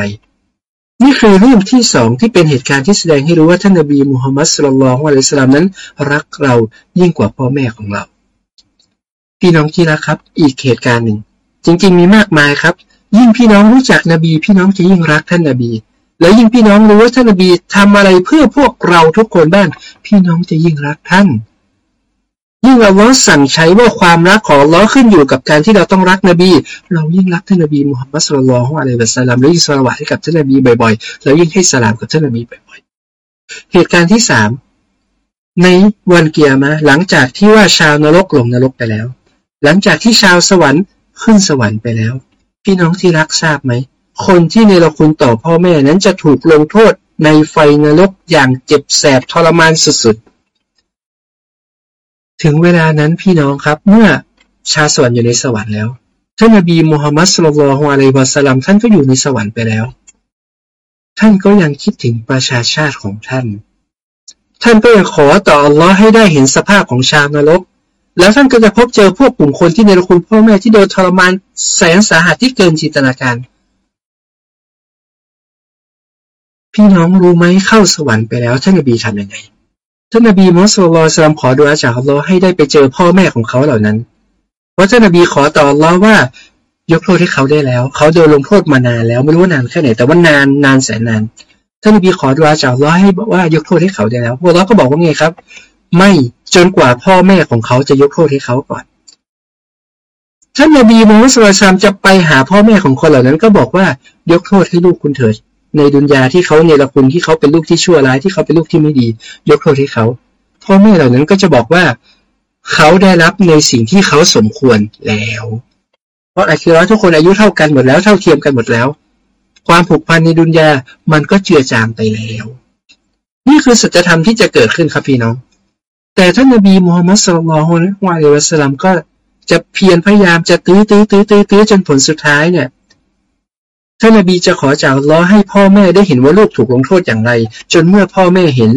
นี่คือเรื่องที่สองที่เป็นเหตุการณ์ที่แสดงให้รู้ว่าท่านนบีมูฮัมมัดสุลลัลฮุอะลัยฮิสลามนั้น รักเรายิ่งกว่าพ่อแม่ของเรา พี่น้องที่รักครับ อีกเหตุการณ์หนึ่ง จริงๆ มีมากมายครับ ยิ่งพี่น้องรู้จักนบี พี่น้องจะยิ่งรักท่านนบี แล้วยิ่งพี่น้องรู้ว่าท่านนบีทำอะไรเพื่อพวกเราทุกคนบ้าง พี่น้องจะยิ่งรักท่าน ยิ่งอัลลอฮ์สั่งใช้ว่าความรักของอัลลอฮ์ขึ้นอยู่กับการที่เราต้องรักนบี เรายิ่งรักท่านนบีมุฮัมมัดสุลลัลฮุอะลัยฮิวะสัลลัมและยิ่งสละวะให้กับท่านนบีบ่อยๆแล้วยิ่งให้สลามกับท่านนบีบ่อยๆเหตุการณ์ที่สามในวันเกียร์มาหลังจากที่ว่าชาวนรกลงนรกไปแล้ว หลังจากที่ชาวสวรรค์ขึ้นสวรรค์ไปแล้ว พี่น้องที่รักทราบไหม คนที่ในรคุณต่อพ่อแม่นั้นจะถูกลงโทษในไฟนรกอย่างเจ็บแสบทรมานสุดๆ ถึงเวลานั้นพี่น้องครับเมื่อชาสวรรค์อยู่ในสวรรค์แล้วท่านนบีมูฮัมมัดสุลลัลฮุอะลัยวะสัลลัมท่านก็อยู่ในสวรรค์ไปแล้ว ท่านก็ยังคิดถึงประชาชาติของท่าน ท่านก็ยังขอต่ออัลลอฮ์ให้ได้เห็นสภาพของชาวนรก แล้วท่านก็จะพบเจอพวกกลุ่มคนที่ในรคุณพ่อแม่ที่โดนทรมานแสนสาหัสที่เกินจินตนาการ พี่น้องรู้ไหมเข้าสวรรค์ไปแล้วท่านนบีทำยังไง ท่านนบีมุสลิมสลามขอดูอาจากอัลลอฮ์ให้ได้ไปเจอพ่อแม่ของเขาเหล่านั้นว่าท่านนบีขอต่ออัลลอฮ์ว่ายกโทษให้เขาได้แล้ว เขาโดนลงโทษมานานแล้วไม่รู้ว่านานแค่ไหนแต่ว่านานนานแสนนานท่านนบีขอดูอาจากอัลลอฮ์ให้บอกว่ายกโทษให้เขาได้แล้วพวกเราก็บอกว่าไงครับ ไม่ จนกว่าพ่อแม่ของเขาจะยกโทษให้เขาก่อน ท่านนบีมูฮัมมัดสุลตามจะไปหาพ่อแม่ของคนเหล่านั้น ก็บอกว่ายกโทษให้ลูกคุณเถิด ในดุนยาที่เขาเนรคุณที่เขาเป็นลูกที่ชั่วร้ายที่เขาเป็นลูกที่ไม่ดี ยกโทษให้เขา พ่อแม่เหล่านั้นก็จะบอกว่าเขาได้รับในสิ่งที่เขาสมควรแล้ว เพราะอาคิรอทุกคนอายุเท่ากันหมดแล้วเท่าเทียมกันหมดแล้ว ความผูกพันในดุนยามันก็เจือจางไปแล้ว นี่คือสัจธรรมที่จะเกิดขึ้นครับพี่น้อง แต่ท่านนบีมูฮัมมัดสุลลัลฮุอะลัยวะสัลลัมก็จะเพียรพยายามจะตื้อตื้อตื้อตื้อตื้อจนผลสุดท้ายเนี่ยท่านนบีจะขอจากล้อให้พ่อแม่ได้เห็นว่าลูกถูกลงโทษอย่างไร จนเมื่อพ่อแม่เห็น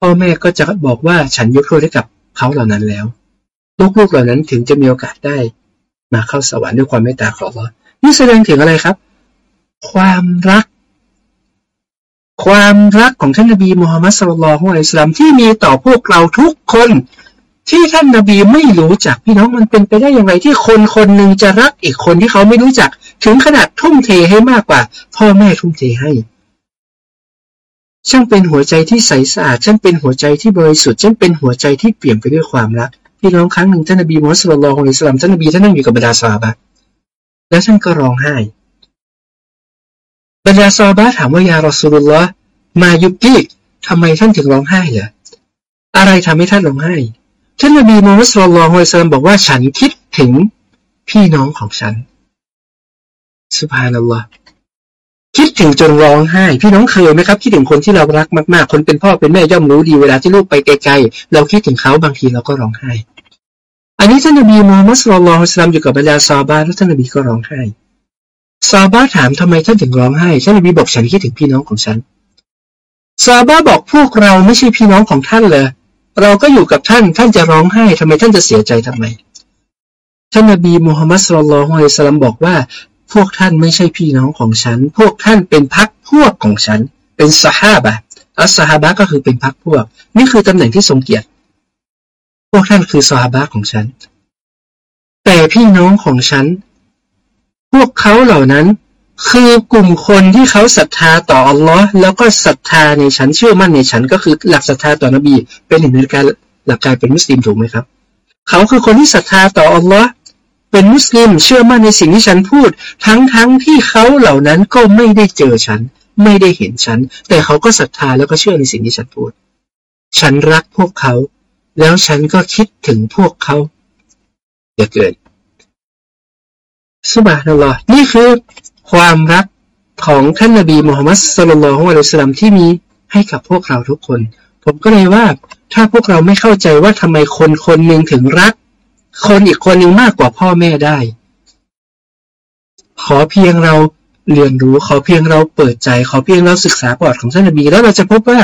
พ่อแม่ก็จะบอกว่าฉันยกโทษให้กับเขาเหล่านั้นแล้ว ลูกๆเหล่านั้นถึงจะมีโอกาสได้ มาเข้าสวรรค์ด้วยความเมตตาของเรานี่แสดงถึงอะไรครับ ความรัก ความรักของท่านนบีมูฮัมมัดสุลลัลฮุอะลัยฮิสลามที่มีต่อพวกเราทุกคน ที่ท่านนบีไม่รู้จักพี่น้องมันเป็นไปได้อย่างไรที่คนคนหนึ่งจะรักอีกคนที่เขาไม่รู้จัก ถึงขนาดทุ่มเทให้มากกว่า พ่อแม่ทุ่มเทให้ช่างเป็นหัวใจที่ใสสะอาดช่างเป็นหัวใจที่บริสุทธิ์ช่างเป็นหัวใจที่เปลี่ยนไปด้วยความรักพี่น้องครั้งหนึ่งท่านนบีมุฮัมมัดสุลลัลของอิสลามท่านนบีท่านนั่งอยู่กับบรรดาซาบะแล้วท่านก็ร้องไห้ บรรดาซาบะถามว่ายารอสูลุลลอฮ์มายุกิทำไมท่านถึงร้องไห้เหรออะไรทำให้ท่านร้องไห้ ท่านนบีมุฮัมมัดสุลลัลของอิสลามบอกว่าฉันคิดถึงพี่น้องของฉัน สุภานัลลอฮ์คิดถึงจนร้องไห้ พี่น้องเคยไหมครับ คิดถึงคนที่เรารักมากๆ คนเป็นพ่อเป็นแม่ย่อมรู้ดีเวลาที่ลูกไปไกลๆ เราคิดถึงเขาบางทีเราก็ร้องไห้ อันนี้ท่านนบีมูฮัมมัดสุลลัลฮุสลามอยู่กับบรรดาซาบาแล้วท่านนบีก็ร้องไห้ ซาบาถามทำไมท่านถึงร้องไห้ ท่านนบีบอกฉันคิดถึงพี่น้องของฉัน ซาบาบอกพวกเราไม่ใช่พี่น้องของท่านเลยเราก็อยู่กับท่าน ท่านจะร้องไห้ทำไมท่านจะเสียใจทำไม ท่านนบีมูฮัมมัดสุลลัลฮุยสลามบอกว่า พวกท่านไม่ใช่พี่น้องของฉัน พวกท่านเป็นพักพวกของฉัน เป็นสหาบะอัสฮาบะก็คือเป็นพักพวก นี่คือตำแหน่งที่ทรงเกียรติ พวกท่านคือสหาบะของฉัน แต่พี่น้องของฉัน พวกเขาเหล่านั้น คือกลุ่มคนที่เขาศรัทธาต่ออัลลอฮ์แล้วก็ศรัทธาในฉันเชื่อมั่นในฉันก็คือหลักศรัทธาต่อนบี เป็นหนึ่งในการหลักการเป็นมุสลิมถูกไหมครับ เขาคือคนที่ศรัทธาต่ออัลลอฮ์เป็นมุสลิมเชื่อมั่นในสิ่งที่ฉันพูด ทั้งทั้งที่เขาเหล่านั้นก็ไม่ได้เจอฉัน ไม่ได้เห็นฉัน แต่เขาก็ศรัทธาแล้วก็เชื่อในสิ่งที่ฉันพูด ฉันรักพวกเขา แล้วฉันก็คิดถึงพวกเขาอย่าเกิด สุบานัลลอฮ์นี่คือความรักของท่านนบีมูฮัมมัดสุลลัลฮุอะลัยฮิสลามที่มีให้กับพวกเราทุกคน ผมก็เลยว่าถ้าพวกเราไม่เข้าใจว่าทำไมคนคนหนึ่งถึงรัก คนอีกคนหนึ่งมากกว่าพ่อแม่ได้ ขอเพียงเราเรียนรู้ขอเพียงเราเปิดใจ ขอเพียงเราศึกษาประวัติของท่านนบี แล้วเราจะพบว่า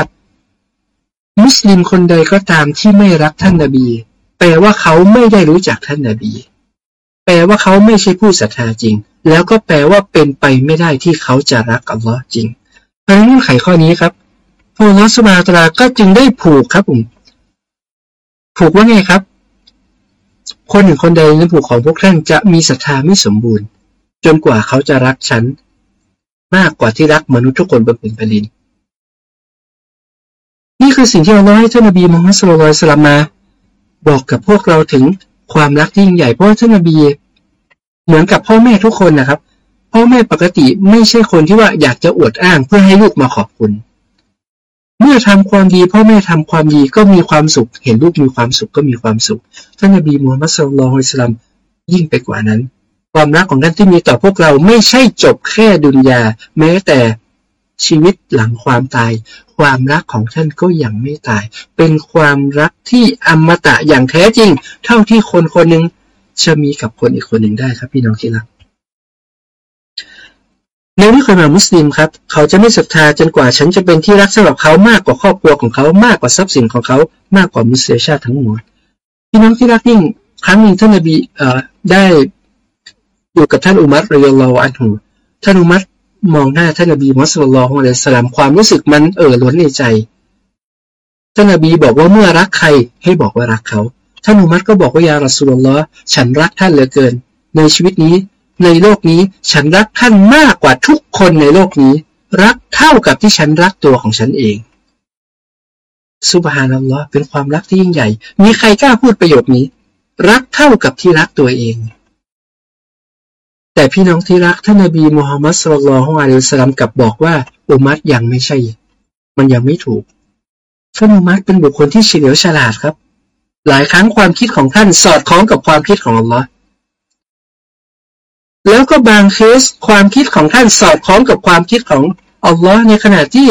มุสลิมคนใดก็ตามที่ไม่รักท่านนบี แปลว่าเขาไม่ได้รู้จักท่านนบี แปลว่าเขาไม่ใช่ผู้ศรัทธาจริง แล้วก็แปลว่าเป็นไปไม่ได้ที่เขาจะรักอัลลอฮ์จริงเพราะเงื่อนไขข้อนี้ครับพระลอสมาตราก็จึงได้ผูกครับผมผูกว่าไงครับ คนหนึ่งคนใดในผูกของพวกท่านจะมีศรัทธาไม่สมบูรณ์ จนกว่าเขาจะรักฉัน มากกว่าที่รักมนุษย์ทุกคนบนผืนแผ่นดิน นี่คือสิ่งที่เราให้ท่านนบีมุฮัมมัดสุลลัลสลามมา บอกกับพวกเราถึง ความรักที่ยิ่งใหญ่เพราะท่านนบีเหมือนกับพ่อแม่ทุกคนนะครับ พ่อแม่ปกติไม่ใช่คนที่ว่าอยากจะอวดอ้างเพื่อให้ลูกมาขอบคุณ เมื่อทำความดี พ่อแม่ทำความดีก็มีความสุข เห็นลูกมีความสุขก็มีความสุขท่านนบีมูฮัมมัดสุลลัลอิสลามยิ่งไปกว่านั้น ความรักของท่านที่มีต่อพวกเราไม่ใช่จบแค่ดุนยา แม้แต่ ชีวิตหลังความตาย ความรักของท่านก็ยังไม่ตาย เป็นความรักที่อมตะอย่างแท้จริง เท่าที่คนคนหนึ่งจะมีกับคนอีกคนหนึ่งได้ครับ พี่น้องที่รักในไม่เคยมามุสลิมครับ เขาจะไม่ศรัทธาจนกว่าฉันจะเป็นที่รักสำหรับเขามากกว่าครอบครัวของเขามากกว่าทรัพย์สินของเขามากกว่ามุสลิมชาติทั้งหมดพี่น้องที่รักยิ่งครั้งหนึ่งท่านนบีเอ่อได้อยู่กับท่านอุมัรรอยลออันหูท่านอุมัร มองหน้าท่านนบีมุสลิมของอะลัยสลามความรู้สึกมันเอ่อล้นในใจ ท่านนบีบอกว่าเมื่อรักใครให้บอกว่ารักเขาท่านอุมัรก็บอกว่ายารัสุลลอฮ์ฉันรักท่านเหลือเกิน ในชีวิตนี้ ในโลกนี้ฉันรักท่านมากกว่าทุกคนในโลกนี้ รักเท่ากับที่ฉันรักตัวของฉันเองสุบฮานัลลอฮ์เป็นความรักที่ยิ่งใหญ่ มีใครกล้าพูดประโยคนี้ รักเท่ากับที่รักตัวเอง แต่พี่น้องที่รักท่านนบีมูฮัมมัดสุลลัลฮวาเลสลัมกลับบอกว่าอุมัตยังไม่ใช่ มันยังไม่ถูกท่านอุมัตเป็นบุคคลที่เฉลียวฉลาดครับ หลายครั้งความคิดของท่านสอดคล้องกับความคิดของอัลลอฮ์แล้วก็บางเคสความคิดของท่านสอดคล้องกับความคิดของอัลลอฮ์ในขณะที่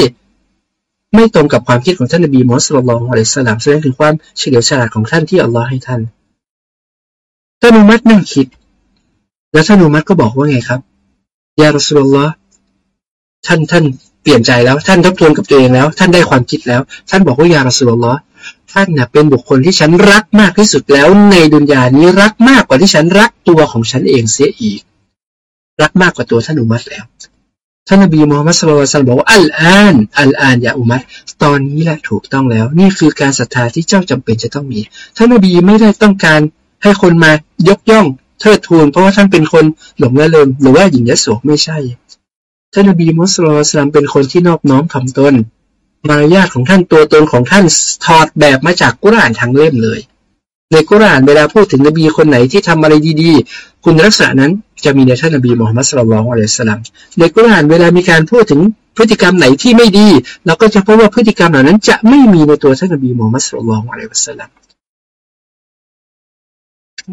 ไม่ตรงกับความคิดของท่านนบีมูฮัมมัดสุลลัลอะลัยสลามแสดงถึงความเฉลียวฉลาดของท่านที่อัลลอฮ์ให้ท่านท่านอุมัตนั่งคิด แล้วท่านอุมัตก็บอกว่าไงครับยารสุลลอฮ์ท่านท่านเปลี่ยนใจแล้วท่านทบทวนกับตัวเองแล้ว ท่านได้ความคิดแล้ว ท่านบอกว่ายารสุลลอฮ์ท่านน่ะเป็นบุคคลที่ฉันรักมากที่สุดแล้วในดุนยานี้รักมากกว่าที่ฉันรักตัวของฉันเองเสียอีก รักมากกว่าตัวท่านอุมัตแล้วท่านนบีมูฮัมมัดสุลตัลบอกว่าอัลอานอัลอานยาอุมัดตอนนี้แหละถูกต้องแล้ว นี่คือการศรัทธาที่เจ้าจำเป็นจะต้องมีท่านนบีไม่ได้ต้องการให้คนมายกย่อง เทิดทูนเพราะว่าท่านเป็นคนหลงละเลมหรือว่าหญิงยโสไม่ใช่ ท่านนบีมุสลิมเป็นคนที่นอบน้อมถ่อมตนมารยาทของท่านตัวตนของท่านถอดแบบมาจากกุรานทางเล่มเลย ในกุรานเวลาพูดถึงนบีคนไหนที่ทำอะไรดีๆ คุณลักษณะนั้นจะมีในท่านนบีมูฮัมมัดสุลลัลอะลัยสลัมในกุรานเวลามีการพูดถึงพฤติกรรมไหนที่ไม่ดี เราก็จะพบว่าพฤติกรรมเหล่านั้นจะไม่มีในตัวท่านนบีมูฮัมมัดสุลลัลอะลัยสลัม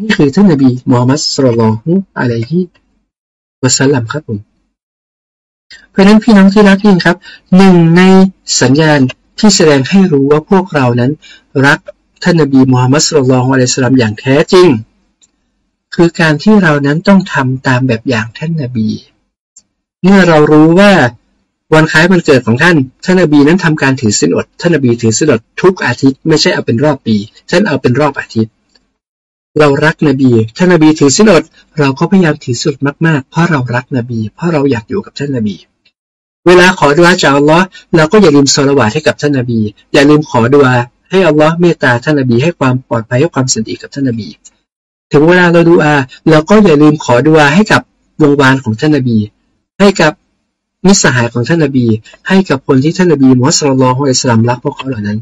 นี่คือท่านนบีมูฮัมมัดสุลลัลอะลัยฮิวะสัลลัมครับผมเพราะนั้นพี่น้องที่รักยิ่งครับหนึ่งในสัญญาณที่แสดงให้รู้ว่าพวกเรานั้น รักท่านนบีมูฮัมมัดสุลลัลอะลัยสลัมอย่างแท้จริง คือการที่เรานั้นต้องทำตามแบบอย่างท่านนบี เมื่อเรารู้ว่าวันคล้ายวันเกิดของท่าน ท่านนบีนั้นทำการถือศีลอด ท่านนบีถือศีลอดทุกอาทิตย์ ไม่ใช่เอาเป็นรอบปี ท่านเอาเป็นรอบอาทิตย์ เรารักนบี ท่านนบีถือศีลอด เราก็พยายามถือสุดมากๆ เพราะเรารักนบี เพราะเราอยากอยู่กับท่านนบี เวลาขอดุอาจากอัลลอฮ์เราก็อย่าลืมสละวาให้กับท่านนบี อย่าลืมขอดุอาให้อัลลอฮ์เมตตาท่านนบี ให้ความปลอดภัยให้ความสันติกับท่านนบี ถึงเวลาเราดูอา เราก็อย่าลืมขอดูอาให้กับวงวานของท่านนบี ให้กับมิสหายของท่านนบี ให้กับคนที่ท่านนบีมุสลิมลอฮ์อิสลามรักพวกเขาเหล่านั้น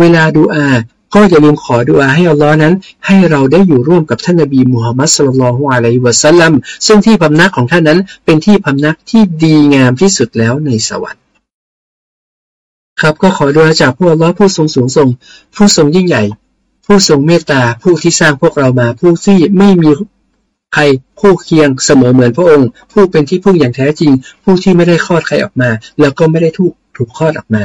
เวลาดูอา ก็อย่าลืมขอดูอาให้อัลลอฮ์นั้น ให้เราได้อยู่ร่วมกับท่านนบีมุฮัมมัดสุลลัลฮุอะลัยฮิวะสัลลัมซึ่งที่พำนักของท่านนั้นเป็นที่พำนักที่ดีงามที่สุดแล้วในสวรรค์ครับก็ขอดูอาจากพวกอัลลอฮ์ผู้ทรงสูงส่ง ผู้ทรงยิ่งใหญ่ ผู้ทรงเมตตาผู้ที่สร้างพวกเรามาผู้ที่ไม่มีใครคู่เคียงเสมอเหมือนพระองค์ ผู้เป็นที่พึ่งอย่างแท้จริง ผู้ที่ไม่ได้คลอดใครออกมา แล้วก็ไม่ได้ถูกถูกคลอดออกมา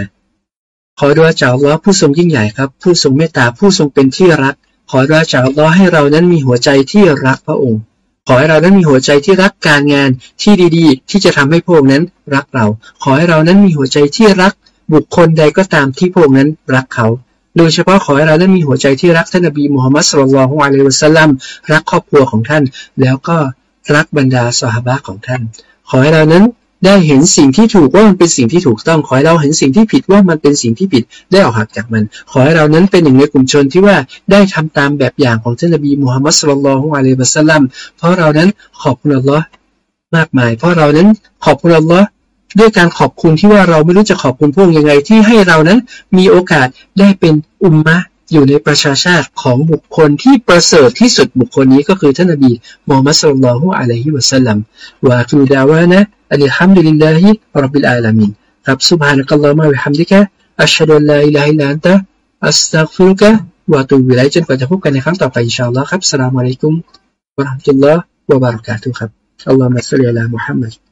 ขอดวอาจากล้อผู้ทรงยิ่งใหญ่ครับ ผู้ทรงเมตตาผู้ทรงเป็นที่รัก ขอดวอาจากล้อให้เรานั้นมีหัวใจที่รักพระองค์ ขอให้เรานั้นมีหัวใจที่รักการงานที่ดีๆ ที่จะทำให้พระองค์นั้นรักเรา ขอให้เรานั้นมีหัวใจที่รัก บุคคลใดก็ตามที่พระองค์นั้นรักเขาโดยเฉพาะขอให้เราได้มีหัวใจที่รักท่านนบีมูฮัมมัดสุลลัลฮวาเลวะสัลลัมรักครอบครัวของท่าน แล้วก็รักบรรดาสหายของท่าน ขอให้เรานั้น ได้เห็นสิ่งที่ถูกว่ามันเป็นสิ่งที่ถูกต้องขอให้เราเห็นสิ่งที่ผิดว่ามันเป็นสิ่งที่ผิดได้ออกหักจากมัน ขอให้เรานั้นเป็นหนึ่งในกลุ่มชนที่ว่าได้ทำตามแบบอย่างของท่านนบีมูฮัมมัดสุลลัลฮวาเลวะสัลลัมเพราะเรานั้นขอบคุณอัลลอฮ์มากมาย เพราะเรานั้นขอบคุณอัลลอฮ์ด้วยการขอบคุณที่ว่าเราไม่รู้จะขอบคุณพวกยังไงที่ให้เรานั้นมีโอกาสได้เป็นอุมมะ อยู่ในประชาชาติของบุคคลที่ประเสริฐที่สุดบุคคลนี้ก็คือท่านนบีมูฮัมมัดصلى الله عليه وسلم وآخر دعوانا أن الحمد لله رب العالمينครับسبحانك اللهم وبحمدك أشهد أن لا إله إلا أنت أستغفرك وأتوب إليكจนกว่าจะพบกันในครั้งต่อไปإن شاء اللهครับالسلام عليكم ورحمة الله وبركاتهครับاللهم صل على محمد